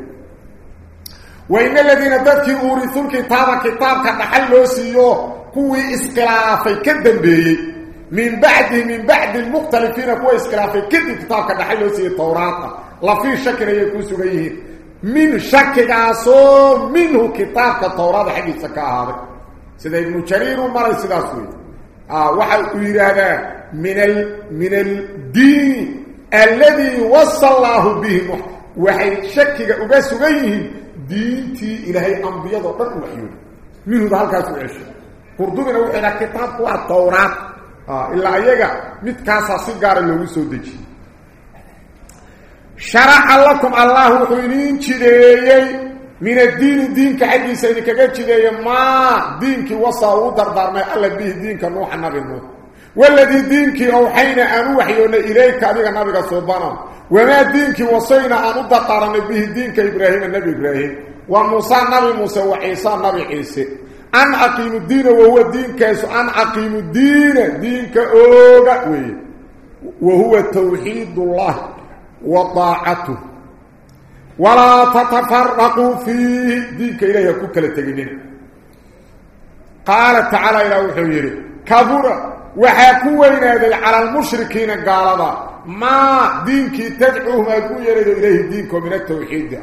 وإن الذين دادكي أورثوا الكتابة كتابة تحلو سيوه كوي إسقلافي كدن به من بعد من بعد المختلفين كوي إسقلافي كدن كتابة تحلو سيوه التوراقة لا في شك يكون سيوه من شك عصو منه كتابة التوراقة حديثة هذا سيدا ابن شرير ومرا سيدا سويت آه، وحي أولي من, ال من الدين الذي وصل الله به. وحي شكك عصو منه ambiyada dhan u waxyooday minhu halkaas u cesho qurdubina wuxuu ila kitaabku waa tawraat ah illa ayaga midkaas si gaar loogu soo dejiyay shara'a lakum allah wuxuuniin jideeyay min ad-din diinka xaqiisa in kaga jideeyay ma diinki wasa u dardaarmay alla bihi diinka nuux nabi nuux والذي دينك أوحينا أن وحيونا إليك أبيك النبي صبانا وما دينك وصينا أن أدقارن به دينك إبراهيم النبي إبراهيم. وموسى النبي موسى وعيسى النبي عيسى. أن أقيم الدين وهو كيسو أن أقيم الدين دينك أوغا. وهو توحيد الله وطاعته. ولا تتفرقوا فيه. دينك إليه كوكالة تجنين. قال تعالى إلى وحيره كبر وحاكو ويناذي على المشركين القالبة ما دينك تدعوه ما يكون يريد إليه دينكم من التوحيد دي.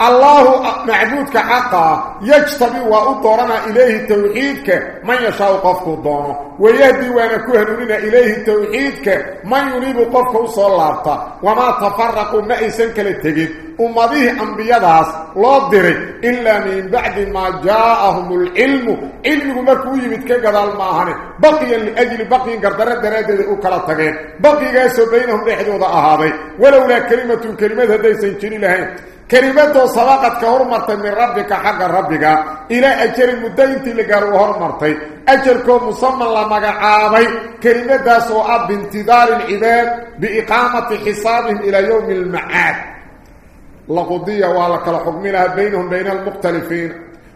الله معبودك حقا يجتبي وأطرنا إليه توحيدك من يشاء قفك الضوء ويهدي ونكوهن لنا إليه توحيدك من يريد قفك صلابك وما تفرق مئسنك للتقيد أمضيه أنبياء داس لا تدري إلا من بعد ما جاءهم العلم علم مكوية متكيقظ الماهن بقيا لأجل بقيا قردر الدرادة لأكلا تقيد بقيا يسو بينهم لحدود أهابي ولولا كلمة كلمة هدى سنتيني لهين كلمته سبقت كهرمرت من ربك حق ربك إلى أجل مدينة لقارو هرمرت أجلكم مصمم لما عابي كلمة سوء بانتظار العباد بإقامة حسابهم إلى يوم المعاد لقضية ولك الحكم لها بينهم بين المختلفين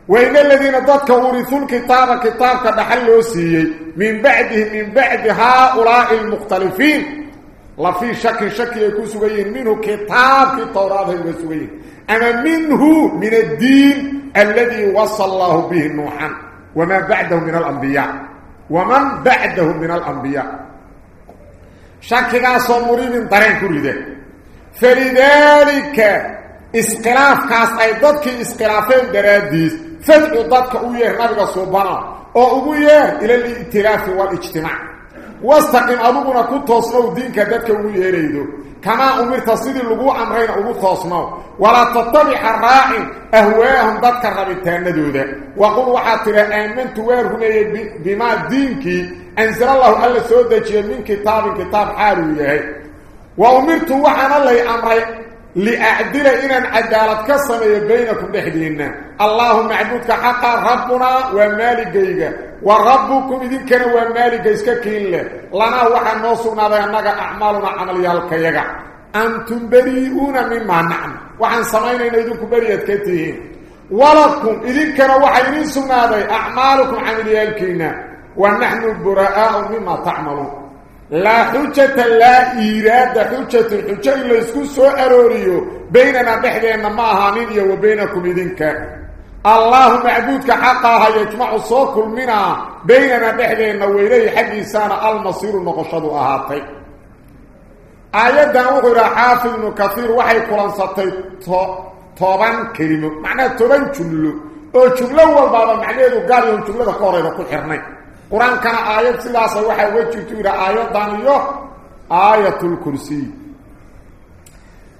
وإن الذين ضدك ورثوا الكتاب كتابك دحلوا سيي من بعدهم من بعد هؤلاء المختلفين لا في شك شك يكون سوين منه كتاب في التوراة يكون سوين أما منه من الدين الذي وصى الله به نوحا وما بعده من الأنبياء ومن بعده من الأنبياء شك صمري من طريق كل فلذلك اسقلاف كاس أي ضدك اسقلافين دراديس فدعوا ضدك أويه نبغى صوبنا أو أويه إلى الائتلاف والاجتماع واستقم أبونا كنت تصنو دينك ذاتك ويريدو كما أمرت صيد اللقوع أمرين أبو تصنو ولا تتبع الراعي أهواهم ذاتك الربطان ندودا وقل وحاتر آمنت ويرهن بما دينك. أنزل الله ألا سودك من كتاب كتاب حالي إلهي وأمرت وحن الله أمرين لأعدل إن عدالة كسمي بينكم بحدينا اللهم معبودك حقا ربنا ومالك وربكم إذن كان ومالك إسكاكين له لنا وحن نوصونا بأنك أعمالنا عمليالك يقع أنتم بريئون مما نعم وحن سمعنا إن إذنكم بريئت كتيهين ولكم إذن كان وحن نوصونا أعمالكم عمليالكينا ونحن براء مما تعملون. لا حجة لا إيراد. حجة حجة إلا يسكن سوء أروريو. بيننا بحدين معها نينيا وبينكم إذنك الله معبودك حقها يجمع صوكل منا بيننا بحدين وإليه حق إنسان المصير النقشد أهاتي آيات دانوغر حافظ كثير وحي قران سطي طوبان كلمة معنى طوبان جملة oo jumlo walba macnaheedu gaar iyo jumlada ka horeyda ku xirnay. قرآن كان آيات سلاسة وحي وجهتو إلى آيات دانيو آية الكرسي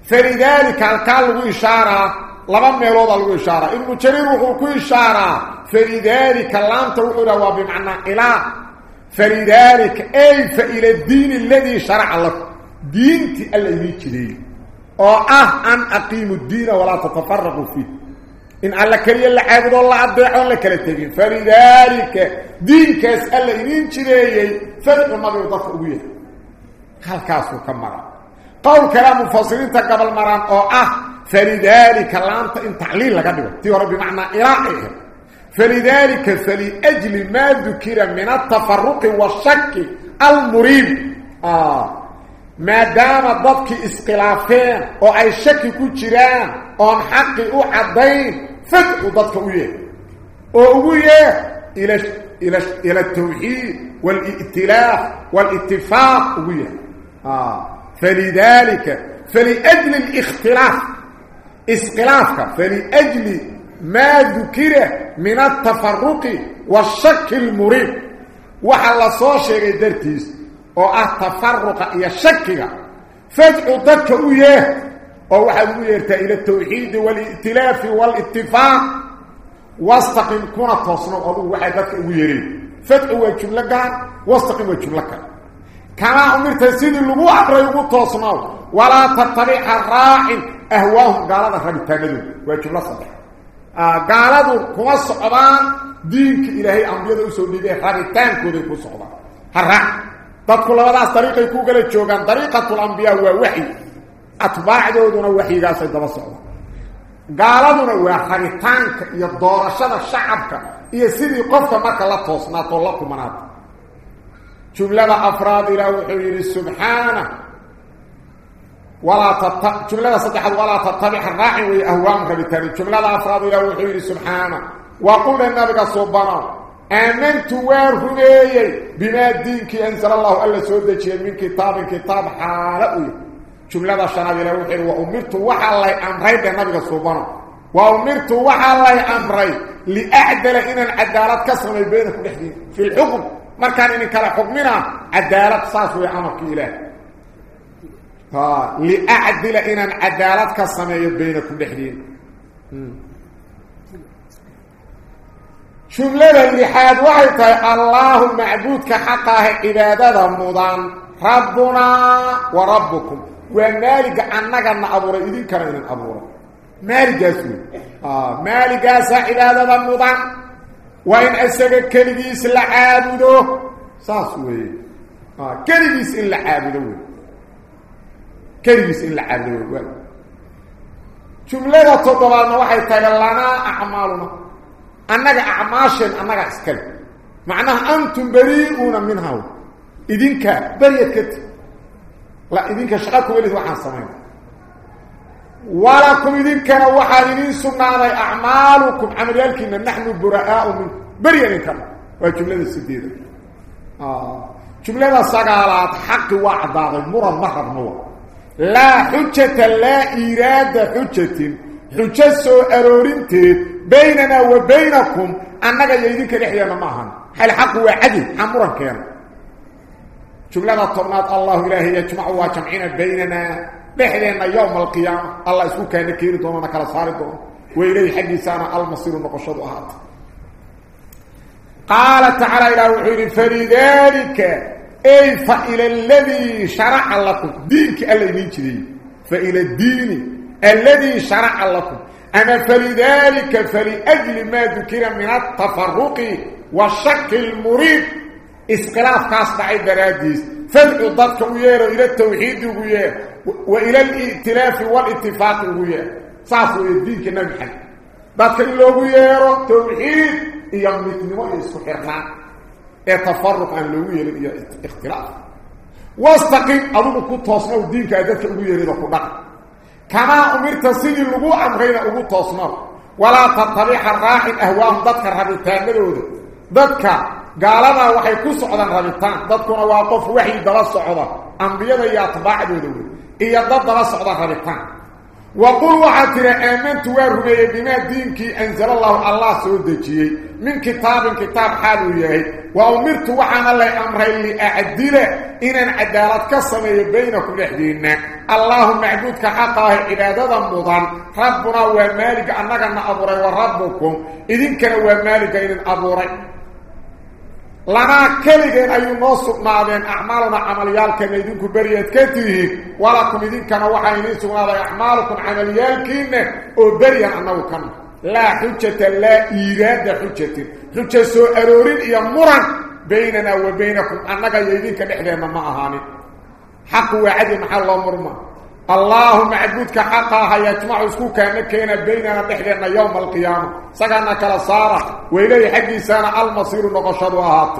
فلذلك قال له إشارة لما ميلود له إشارة إنه جرير وقلكو إشارة فلذلك لام توقل وبمعنى إله فلذلك أي فإلى الدين الذي شرع لك دينتي الذي كذي أو أه أن أقيم الدين ولا تتفرقوا فيه إن الله كريه اللي عابد الله عبدعون لك لتقين فلذلك دينك يسأل إنين شريه فرق ما بيضاف أبويه هل كاسو كمرا قول كلام مفصلين تقبل مران أو أه فلذلك لانت إن تعليل لك ديو تيورا بمعنى إرائه. فلذلك فلأجل ما ذكر من التفرق والشك المريب. آه. ما دام ضبك إسقلافين أو أي شك كو جيران اون حق أو عدين فتح ضبك ويه أو إلى إلى إلى التوحيد والائتلاف والاتفاق ويه آه. فلذلك فلأجل الاختلاف إسقلافك فلأجل ما ذكره من التفرق والشك المريب. وحالا صوشيك درتيس أو التفرق إيا شكك. فجعو دكا اوياه أو حالو ايرتا إلى التوحيد والاتلاف والاتفاق. واستقم كون التوصنو أو واحد دكا اوياري فجعو ويجب لكا واستقم ويجب لكا كما امرتا سيد اللبوع اقرأيو التوصنو ولا تطريح الرائم اهواه قالوا خلي تاغدو وجه الله صدق ا قالوا كو صبان دينك إلهي أنبياء سو ديده حارتان كو دي كو صبا هرى تدخل على طريق كوغل جوغان طريقة الأنبياء ووحي أتباع دون وحي غاس دبا صبا قالوا نو حارتان يا دور شد الشعبك يا سيدي قف ما كلفص ما طلقوا منات جملة أفراد إلى وحي سبحانه. ولا تجملها صدق ولا تتبع الراعي وأهوامك بالتالي جملها أفراد إلى وحي سبحانه. وقل للنبي صبرا آمنت وير هوي بما دينك أنزل الله. ألا سودك من كتاب كتاب حالوي جملها شنو إلى وحي. وأمرت وحا لا أمر النبي صبرا وأمرت وحا أمر لأعدل إن العدالة كسر بينك في الحكم. ما كان إنك لا حكمنا عدالة صافي امرك اليه ها لأعدل إن عدالتك سميه بينك وبين شو لنا الاحاد وحيت الله معبودك حقه عبادته مضان. ربنا وربكم. ومالك أنك أن ابور يدين كرين ابور مالك اسم آه مالك اسا عبادته مضان. وإن اسك كلبيس لعابده صاصوي آه كلبيس لعابده maaligaas wey maaligaasaa cibaadada mudan waa in isaga keligiis la caabudo saas weeye keligiis in la caabudo wey keligiis in la caabudo wey jumlada toddobaadna waxay tahay lanaa acmaaluna annaga acmaasheen annaga iskale macnaha antum barii'uuna minha idinka beryad ka ti la idinka shaqa kuwelid waxaan لا حجة لا إرادة حجة. حجة سوء أرورينتي بيننا وبينكم. أنك يجيك لحيانا معهم هل حق هو عدل عمرا كيانا شب لنا الطرنات الله إلهي يجمعوا واجمعين بيننا. لحيانا يوم القيامة. الله يسوك كأن كيردون ونكال صاردون وإليه حديثانا المصير ونقشد هذا قال تعالى إلى وحيد فلذلك اي فإلى الذي شرع لكم؟ دينك الله يمين جديد فإلى الدين الذي شرع لكم. أنا فلذلك فلأجل ما ذكر من التفرق والشك المريد إسقلاف قاسم عيد الهديس فادعوا الضبط إلى التوحيد وإلى الإئتلاف والإتفاق صافوا يدينك النبي حاجة بطل الله يرى التوحيد مثل وحي وإسقلاف التفرق عن لوي يا اختلاف واستقيم ابو كو توسن دينك ادك ابو يريد كو كما امرت سيدي لو غير ابو توسن ولا تطريح الراح اهواء ذكر هذه التامله ذكر غالبا وهي كو سكون رابطان واقف وحي دلا سكون انبياء يا تبعدوا اي ضد دلا سكون رابطان وقل وحاتر آمنت ورهبه بما دينك أنزل الله. الله سعوده من كتاب كتاب حاله يهي. وأمرت وحان الله أمره اللي أعدله. إن العدالات كالصمية بينكم لحدينا. اللهم معدودك حقه إبادة مضان. ربنا ومالك أنك أبوري وربكم. إذن كان ومالك إن أبوري. لنا كلغين اي نوص ما بين اعمالنا عمليالك ميدينكو بريد كتيه ولكم ميدين كان وحاينين سوى هذا اعمالكم عمليالكين وبريد انوكم لا حجة لا ايرادة حجة حجة سوء ارورين اي مران بيننا وبينكم انك يدينك نحن ما معهاني حق وعد محل الله الله معبودك حقها يجمع اسكوكا نكينا بيننا بحدنا يوم القيامة سقنا كلا صارة وإليه حقي سانا المصير نقشد وهات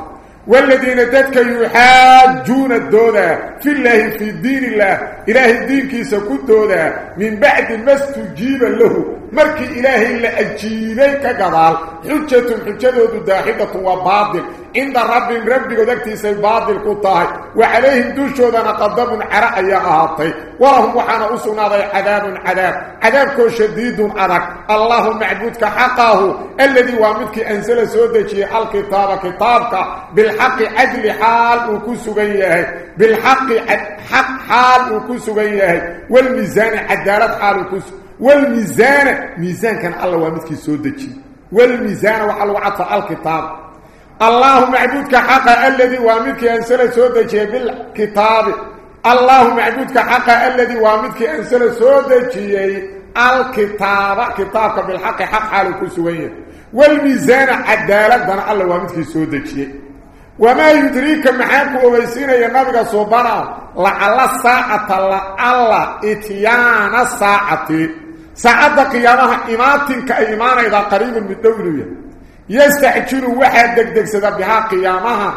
والذين ددك يحاجون الدودة في الله في دين الله إله الدين كيسا كدودة من بعد ما استجيب له مركي إله إلا أجيبك قضال حجة حجة داحدة وباطل عند رب ربي قدكتي سي باطل كطاهي وعليهم دوشودنا قدب عرق يا أهطي ولهم وحانا أسونا ذي عذاب عذاب. عذابك شديد عرق الله معبودك حقه. الذي وامدك أنزل سودك الكتاب كتابك. بالحق عدل حال وكسو بالحق حق حال وكسو والميزان عدالة حال وكسو والميزان ميزان كان الله وامدك سودك. والميزان وحل وعطى الكتاب. الله معبودك حق الذي وامدك أنزل سودك بالكتاب الله معبودك حق الذي وامدك أنزل سودك الكتاب كتابك بالحق حق حال وكسو والميزان عدالة الله وامدك سودك وما يدريك محاك وميسين يا نبي صوبنا لعل الساعة لعل اتيان الساعة ساعة قيامها إماتك إيمانا إذا قريب من الدولية دك دك سدا بها قيامها.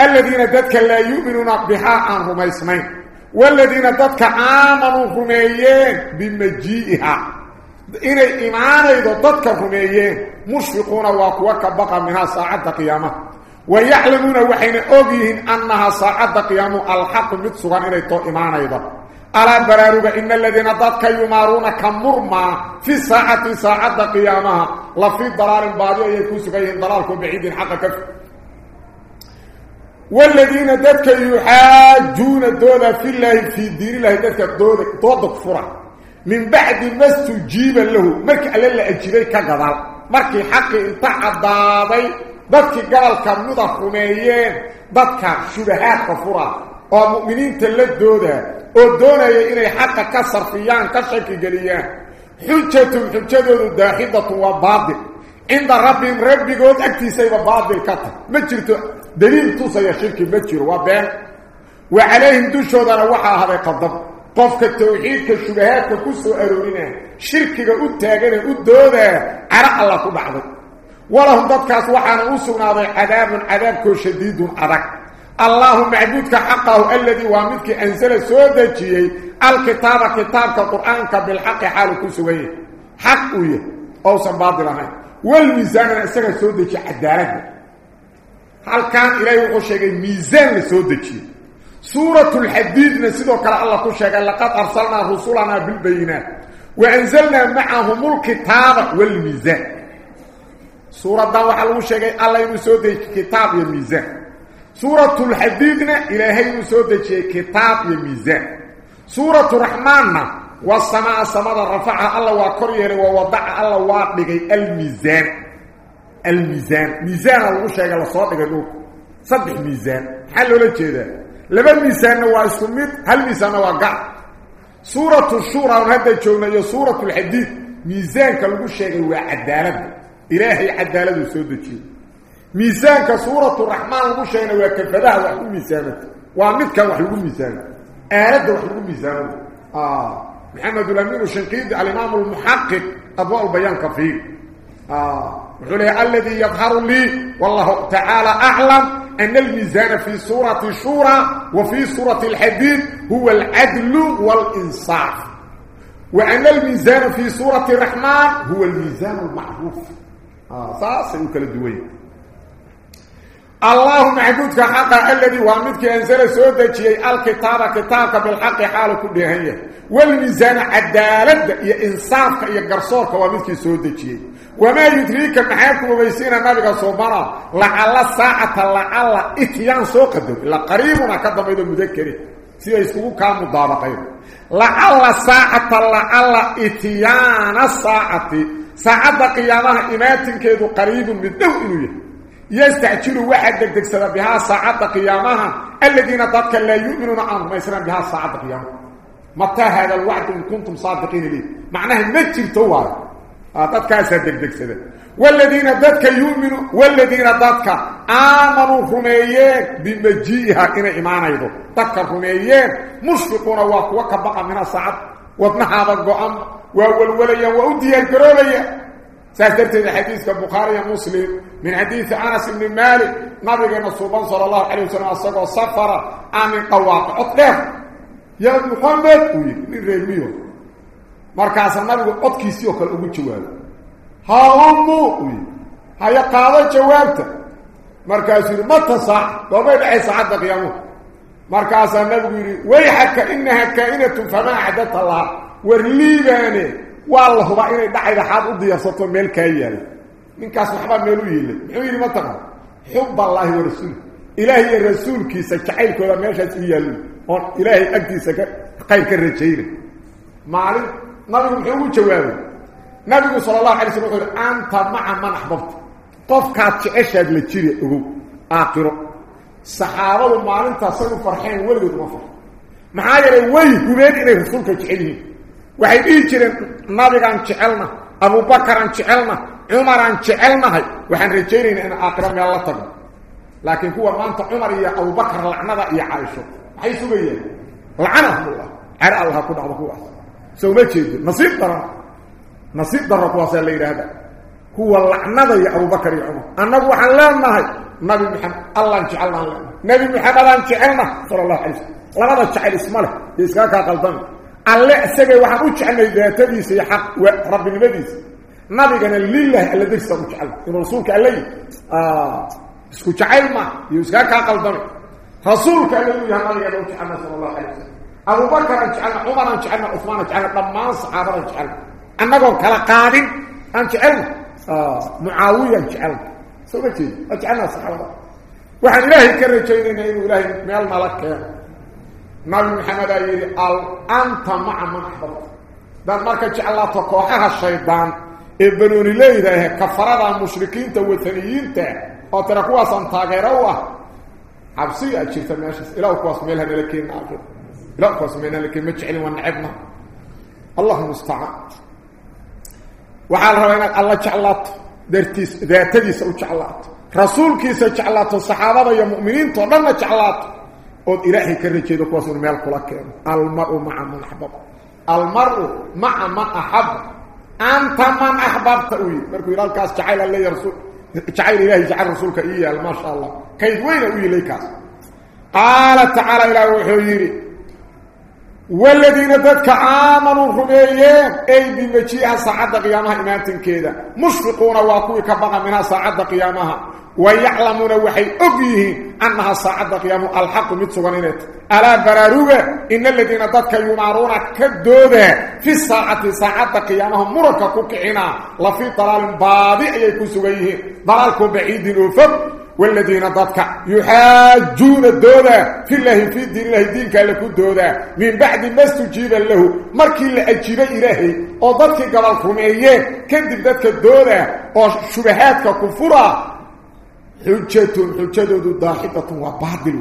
الذين ددك لا يؤمنون بها عن رميسمين والذين ددك آمنوا رميين بمجيئها. إن إيمانا إذا ددك رميين مشفقون وكوك بقى منها ساعة قيامها ويعلمون وحين أوجيهن أنها ساعة قيام الحق متسوغان إلي تو إيمان أيضا ألا براروغ إن الذين ضدك يمارون كمرما في ساعة ساعة قيامها لفي ضلال بادية يكوس فيهم ضلالكم بعيد حق والذين ضدك يحاجون الدودة في الله في دين الله ضدك تودك فرع. من بعد ما استجيب له مركي ألا أجيبه كقضال مركي حقي انتعد ضاضي dadkii gabalka mida rumeeyeen dadka shubahaadka fura oo mu'miniinta la dooda oo doonaya inay xaqa ka sarfiyaan ka shaki geliyaan xujatun xujadoodu daaxidatun waa baadil cinda rabbihim rabbigood agtiisayba baadil ka tah ma jirto daliil tusaya shirki ma jiro waa been qadab qofka tawxiidka shubahaadka ku soo aroorina shirkiga u taagana u doodaa cara alla ku dhacday ولهم ضدكاس وحانا أسونا عذاب عذاب شديد أدك الله معبودك حقه الذي وامدك أنزل سودجي الكتاب كتابك قرآنك بالحق حالك سوية. حق وية. أو سنباطل هاي والميزان أسنى سودجي عدالك هل كان إليه وشيء ميزان لسودجي سورة الحديد نسيبه كلا الله كشيء لقد أرسلنا رسولنا بالبينات. وأنزلنا معهم الكتاب والميزان. سورة waxa lagu sheegay Allah inuu soo سورة الحديدنا إلى هين سودة كتاب يميزان سورة الرحمن والسماء السماء الرفع الله وكريه ووضع الله وعطيك الميزان الميزان ميزان الغشاق الصوت يقول صدح ميزان حلو لك هذا لما الميزان واسمت هالميزان وقع سورة الشورة وهذا يقولنا يا سورة الحديد ميزان كالغشاق هو عدالة إلهي عدالة سورة كتاب ميزانك سورة الرحمن المشينة وكفدها وحكو ميزانة وعمدك وحكو ميزانة آلد وحكو ميزانة آه. محمد الأمين الشنقيد الإمام المحقق أضواء البيان كفير آه. وحولي الذي يظهر لي والله تعالى أعلم أن الميزان في سورة الشورى وفي سورة الحديد هو العدل والإنصاف. وأن الميزان في سورة الرحمن هو الميزان المعروف. صاص وكل دوي الله معبودك حقا الذي وامدك انزل سودجي الكتاب كتابك بالحق حال كل هي والميزان عدالة يا انصافك يا قرصورك وامدك سودجي وما يدريك محاكم وبيسينا نبيك صوبنا لعل الساعة لعل اتيان سوقد لقريبنا كدام أيضا مذكري سيئا يسكوكو كان مضابقين لعل الساعة لعل اتيان الساعة ساعة قيامها إماتن كيدو قريب من دو إنوية يستعجل واحد سبب بها ساعة قيامها. الذين ضدك لا يؤمنون عنهم يسرون بها ساعة قيامها متى هذا الوعد إن كنتم صادقين لي. معناه مجل توار ضدك سبب. والذين ضدك يؤمنوا والذين ضدك آمنوا رميين بمجيئها. إن إيمان أيضا ضدك رميين مشفقون وقوك بقى من الساعة وابنها هذا القوام وولوليا وأديا قروليا سأسدرت الحديث كالبخاري مسلم من حديث أنس بن مالك نبي نصوبان صلى الله عليه وسلم أصدقوا صفر آمن قواقع أطلق يا محمد من ريميو مركز النبي أطكيسيو كالأبو جواب ها أمو هيا قادة جوابته مركز متى ساعة وما يدعي ساعة قيامه مركز النبي ويحك إنها كائنة فما عدت الله. ورليباني. والله هو إنه دعي لحاد أضي يسطو ميل كاياني من كاس محبا ميلو يلي. محويني ما تقل حب الله ورسوله. إلهي الرسول كي سجعيل كولا ميشاس إيالي إلهي أكتي سكا قيل كالرجيري معلم نبي محوه جوابه نبي صلى الله عليه وسلم أنت مع من أحببت. jeceshaad la jiri ogow aakhiro saxaabadu maalintaas say u farxeen weligood uma farxo maxaa yeelay way hubeen inay rasuulka jecel yihiin waxay dhihi jireen nabigaan jecelna abubakaraan jecelna cumaraan jecelnahay waxaan rajaynaynaa in aakhiro meel la tagno laakiin kuwa maanta cumar iyo abubakar lacnada iyo caaisho maxay sugayeen lacanahumullah cere allaha ku dhacdo kuwaas soo ma jeedin nasiib daran nasiib daro kuwaasaa la yidhaahda لعنده يا ابو بكر يا عمر انه وحن لنahay nabi maxamed allah jecalna nabi maxamed jecalna sallallahu alayhi wasallam labada jecel ismale iska ka qaldan الله اسغى وحا أو جعلني ذاتيس حق ورب المديس ما بغنى لله الذي سبحك الله رسولك علي آه اسكو علم يوسكا قلبك رسولك علي يا مالك ابو محمد صلى الله عليه وسلم ابو بكر جعل عمر جعل عثمان جعل ضمان صحابه جعل اما قول كلا قادم انت علم آه معاويه جعل سبتي اجعلنا صحابه وحن الله كرجينا انه الله ما لك نبي محمد قال أنت مع من أحببت دان مركة جعل تقوحها الشيطان ابنون إليه كفرد المشركين والثنيين وتركوا سنتاغيروا حبسية أجيرت ماشيس إله كواس ميلها لكين نعرف إله كواس ميلها لكين مجعلين ونعبنا الله مستعان waxaa la rabaa inaad alla jeclaato dartiis daatadiisa u jeclaato rasuulkiisa jeclaato saxaabada iyo mu'miniinta oo ilaahay ka rajeedo kuwaas inu meel kula keeno almaru maca man axbaba almaru maca man axaba anta man axbabta u yii markuu yidhi halkaas jacayl alle rasul jacayl ilaahay jacayl rasuulka ii yaal maa sha allah kayd weyna u yilay kaas qaala tacaala ilaah wuxuu yidhi والذين ذاتك آمنوا رميين. أي بمجيئها ساعد قيامها إمانتين كذا مشفقون واقوي كبغى منها ساعد قيامها. ويعلمون وحي أبيه أنها ساعد قيامها الحق متسغنينت ألا براروغة إن الذين ذاتك يمارون كدودة في الساعة ساعد قيامها مركا كوكعنا لفي ضلال باضي يكون سغيه ضلالكم بعيد وفق والذين ضدك يحاجون الدودة في الله في دين الله دينك لكو الدودة من بعد ما استجيب له مركي لأجيب إلهي. وضدك قبلكم إياه كذب ضدك الدودة وشبهاتك كفرة. حجة حجة ضاحكة وباطل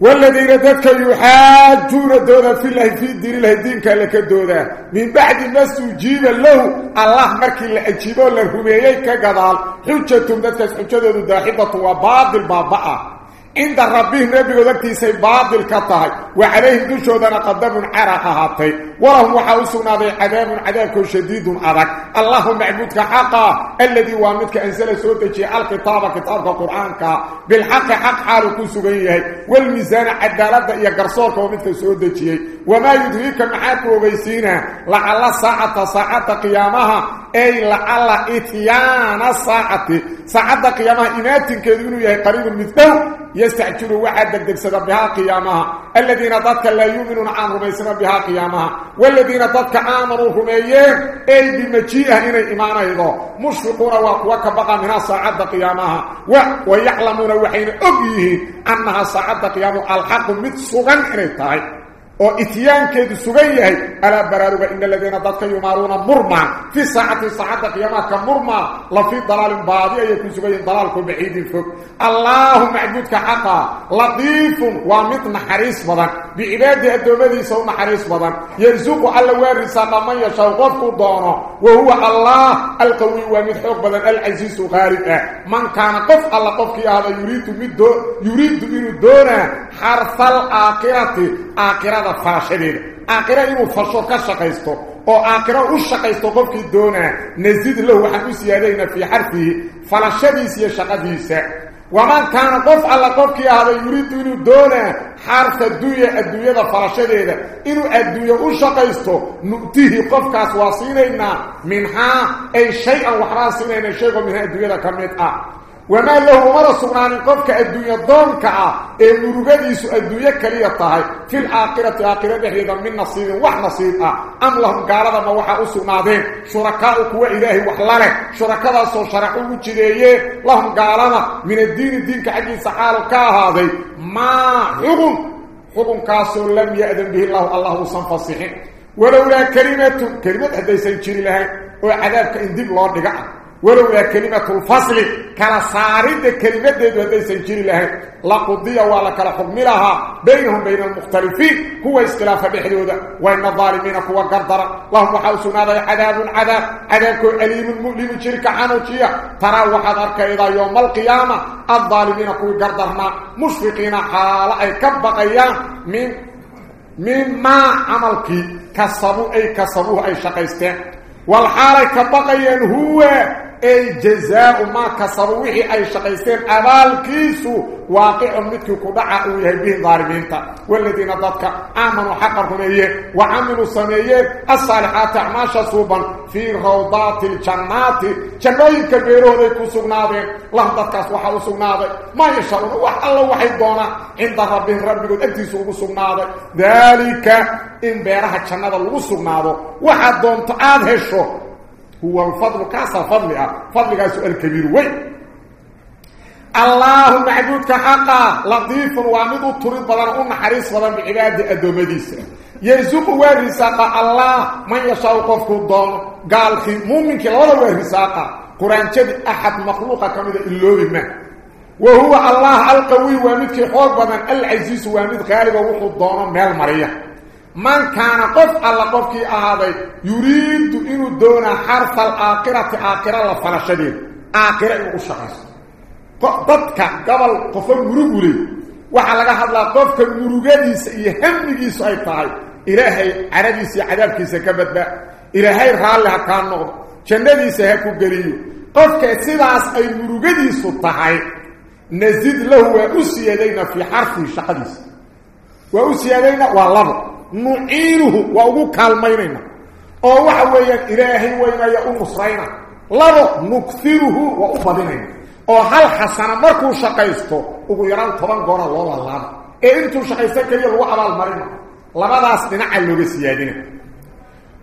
والذين ذاتك يحاجون الدودة في الله في الدين الله دينك لك الدودة من بعد ما استجيب له الله مركي لأجيب له ميك قضال حجة ذاتك حجة داحضة وباطل بابا عند ربهم وذكتي سي باطل كطهي وعليهم دشودنا قدم عرق هاتي. ولهم وحاوسنا ذي عذاب عذاب شديد أرك اللهم معبودك حقا الذي وامدك أنزل سودتي الكتاب كتابك قرآنك بالحق حق حالك سبيه والميزان عدالة يقرصوك ومدك سودتي وما يدريك محاك وبيسينا لعل ساعة ساعة قيامها. أي لعل إتيان الساعة ساعة قيامها إناتك كذبنوا يهي قريب مثله يستعجلوا واحد دقسد بها قيامها الذين ضدك لا يؤمنون عن رميسنا بها قيامها والذين ضدك آمنوا رميين أي بمجيئة إن إيمانه إذا مشفقون وكبقى منها ساعة قيامها ويعلمون وحين أبيه أنها ساعة قيامها الحق متسغن إنتهي أو اتيانكيد سوغن يحي الا برارو ان الذين ضق يمارون مرما في ساعه ساعه يما كمرما لفي ضلال باضي اي كسوغن ضلال بعيد فوق الله معبودك حقا لطيف ومت حريص بدن بعباده ادومدي سو محريس بدن يرزق على ويرسا ما يشوقك دونا وهو الله القوي ومت حق العزيز خالق من كان قف الله قف في يريد يريد يريد دونا حرف الاخره اخره aakhirati faashadeeda aakhira inuu fasho ka shaqaysto oo aakhira u shaqaysto qofkii doonaa nazid lahu waxaan u siyaadaynaa fii xarfihi falashadiisa iyo shaqadiisa waman kaana qof alla qofkii ahda yuriidu inuu doonaa xarfa adduunya adduunyada falashadeeda inuu adduunye u shaqaysto nu'tihi qofkaas waa siinaynaa minhaa ay shay-an waxbaan siinaynaa shaygoo minhaa adduunyada ka mid ah وما له مرة سبحان قفك الدنيا دونك اي مرغديس الدنيا كلية طهي في الآخرة آخرة بحيدا من نصيب وح نصيب أم لهم قارضا ما وحا أسنادين شركاء كوا إلهي وحلاله شركاء سو شرعوا وجدية. لهم قارضا من الدين الدين كحجي سحال كهذا ما حكم؟ حكم كاسو لم يأذن به الله. الله صنفصحين ولولا كلمة كلمة هديسان جري لها. وعذابك اندب الله نقع ولولا كلمة الفصل كان صارد كلمة دي سنجري لها لقضية ولا كلا حكم لها. بينهم بين المختلفين. هو استلاف بحدودة وإن الظالمين هو قردر. اللهم حوسنا هذا عذاب عذاب. عذاب أليم مؤلم شركة عنوشية ترى وحضرك إذا يوم القيامة. الظالمين هو قردرنا مشفقين حال أي كبقيا من مما عملك. كسبوا أي كسبوه أي شقيستين. والحال كبقيا هو أي جزاء ما كسروا وحي أي شقيسين كيسو واقع مثل كدعا ويهي به ظالمين والذين ضدك آمنوا حقرهم إيه وعملوا سمية الصالحات اعماشا صوبا في روضات الجنات. جنوين كبيرون يكون سغنادين لهم ضدك وحا سغنادين ما يشعرون وح الله وحي دونا. عند ربهم ربك انت سوق سغنادين ذلك إن بيرها جنة لغو سغنادو وحا دونت هو الفضل كاسا فضل فضل كاسا الكبير وين؟ الله معبودك حقا. لطيف وامد تريد بدن أم حريص بدن بعباد أدومديس. يرزق ورزق الله من يشاء قفك قال في مؤمن كلا ولا ورزق قرآن جد أحد مخلوق كما اللوبي ما. وهو الله القوي وامد بدن العزيز وامد غالب وحو الدون مال مريه من كان قف الله قف كي اهدي يريد ان دون حرف الاخره اخره الفرشدي اخره الشخص قطك قبل قف مرغلي وحا لا حدلا قف مرغديس اي همغيس اي طاي الهي عربي سي عذاب كيس كبت با الهي حالها كانو جندي سي هكو غري قف كسيلاس اي مرغديس طاي نزيد له واسيدين في حرف الشخص واسيدين والله siyaadayna fii xarfihi shaqadiisa waa u siyaadayna waa labo nuciinuhu waa ugu kaalmaynayna oo waxa weeyaan ilaahay weynaya u nusrayna labo nukhiruhu waa u badinayna oo hal xasana markuu shaqaysto ugu yaraan toban goora loo laalaaba ee intuu shaqaysta keliya lagu abaalmarina labadaas dhinaca looga siyaadina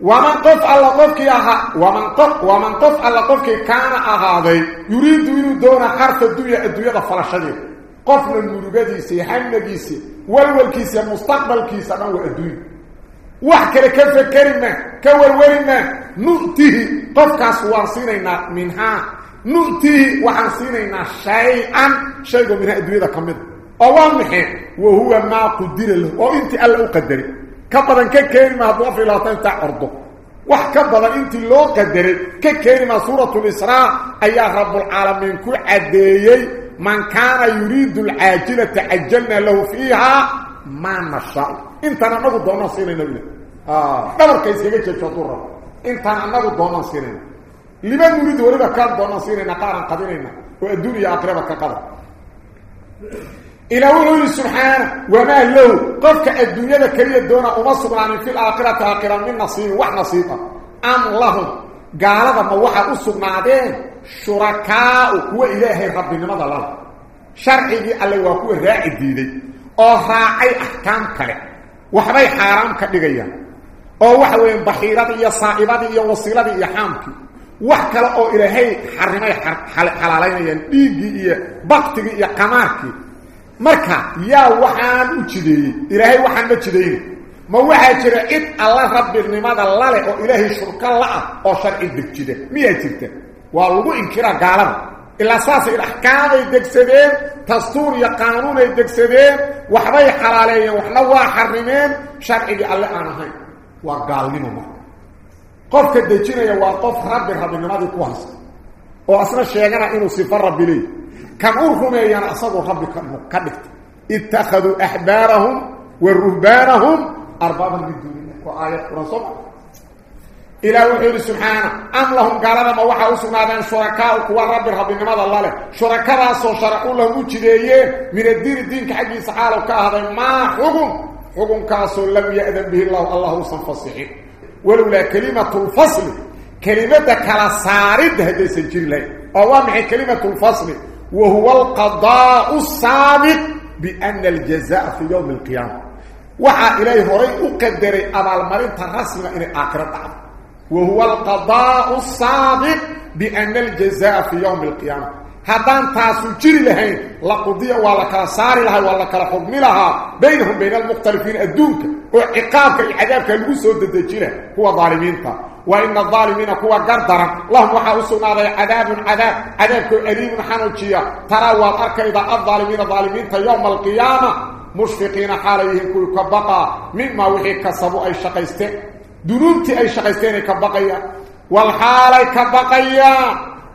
waman qof alla qofkii ahaa waman قفل المرقديسي حمديسي والول كيسي المستقبل كيسي نوع الدين وحكا لكف الكلمة كوالولنا نؤتيه. قفك سواصينينا منها نؤتيه. وحاصينينا شيئا شيئا منها الدين كمد هي وهو ما قدر له. وإنت ألا أقدري كبدا كالكلمة هدوف إلى تنتع أرضه. وحكبدا إنت لو قدري كالكلمة سورة الإسراء أيها رب العالمين كل عديي. من كان يريد العاجلة عجلنا له فيها ما نشاء. انت نقول دونا سيرين آه دبر كيس كيجي تشطور انت نقول دونا سيرين لمن نريد وربا كان دونا سيرين قارن قدرنا والدنيا اقربك قدر إلى وحول سبحانه؟ وما له قفك الدنيا كريه دون أمصر عن في الآخرة آخرة من نصيب وح نصيبا أم لهم؟ قال هذا ما وحا أصب معدين. shurakaau kuwa ilaahay rabbinimada lala sharcigii alle waa kuwa raaci diiday oo raacay axkaam kale waxbay xaaraam ka dhigayaan oo waxa weeyaan baxiiradii iyo saa'ibadii iyo wasiiladii iyo xaamkii wax kale oo ilaahay xarimay xalaalaynayaan dhiiggii iyo baktigii iyo qamaarkii. Marka yaa waxaan u jideeyey ilaahay waxaan ma jidayna ma waxaa jira cid alla rabbinimada lale oo ilaahay shurka la ah oo sharci degjida miyaa jirta? Waa lagu inkiraa gaalada ilaa saasay axkaamay degsadeen dastuur iyo qaanuunay degsadeen waxbay xalaaleeyeen waxna waa xarimeen sharcigii alle aan ahayn waa gaalnimo marka qofka dejinaya waa qof rabbi rabbinimadii ku haysta oo asna sheegana inuu sifo rabbi leey kan u rumeeyana asagoo rabbi ka dhigta ittakhaduu axbaarahum wa ruhbaanahum arbaaban min duunillah waa aayad quran soo إلى وحيد سبحانه أم لهم قالنا ما وحا أسمعنا شركاء كوا رب ربنماذا الله له شركاء سو شرعوا لهم وجديه من الدين الدين كحقي سحاله كهذا ما حكم حكم كاسو لم يأذن به الله الله صنفصحين ولولا كلمة الفصل كلمة كلا سارد هذا سجل لي أو معي كلمة الفصل وهو القضاء السابق بأن الجزاء في يوم القيامة وحا إليه هري أقدر أبا المرين ترسم إن آخرة وهو القضاء السابق بأن الجزاء في يوم القيامة. هدان تاسو جري لهين لقضية ولا كلا لها ولا كلا لها. بينهم بين المختلفين الدونك وعقابك العذابك المسود الدجيرة هو ظالمين تا. وإن الظالمين هو قردرا لهم وحاوسنا عذاب عذاب عذابك أليم حنوشية ترى وأرك إذا الظالمين ظالمين يوم القيامة مشفقين حاليهم كل كبقى مما وحي كسبوا أي شقيستين. دنوبتي أي شقيستين كبقيا والحالي كبقيا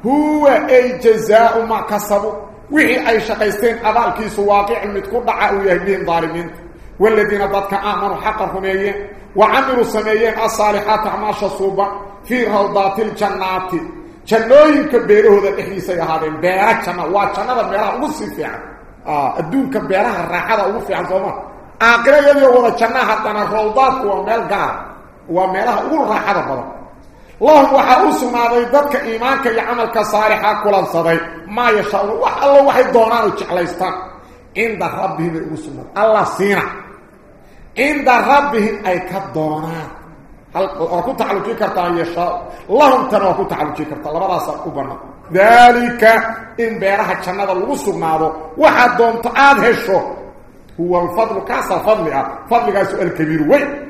هو أي جزاء ما كسبوا وحي أي شقيستين أبالكيس واقع المتكون دعاء يهدين ظالمين. والذين ضدك آمنوا حقا هميين وعملوا سميين الصالحات عماش الصوبة في روضات الجنات. جنوين كبيره ذا إحيسي هذا بيرا جنة وجنة بيرا أغسي فيها الدون كبيرها الراحة أغسي عن زمان آقرا يلي وضا جنة حتى روضات وميل قار وميلها أغل راحة بضا اللهم وحا أسمى ضدك إيمانك يعملك صالحا كلا صدي ما يشاء وح الله وحي دونان وشعليستان عند ربهم أسمى الله سينا عند ربهم أي كدونان هل كنت تعلقي كرتا يشاء اللهم ترى كنت تعلقي كرتا الله رأسا أبنا ذلك إن بيرها جنة الوسمى وحا دونت آد هشو هو الفضل كاسا فضلها فضلها سؤال كبير وين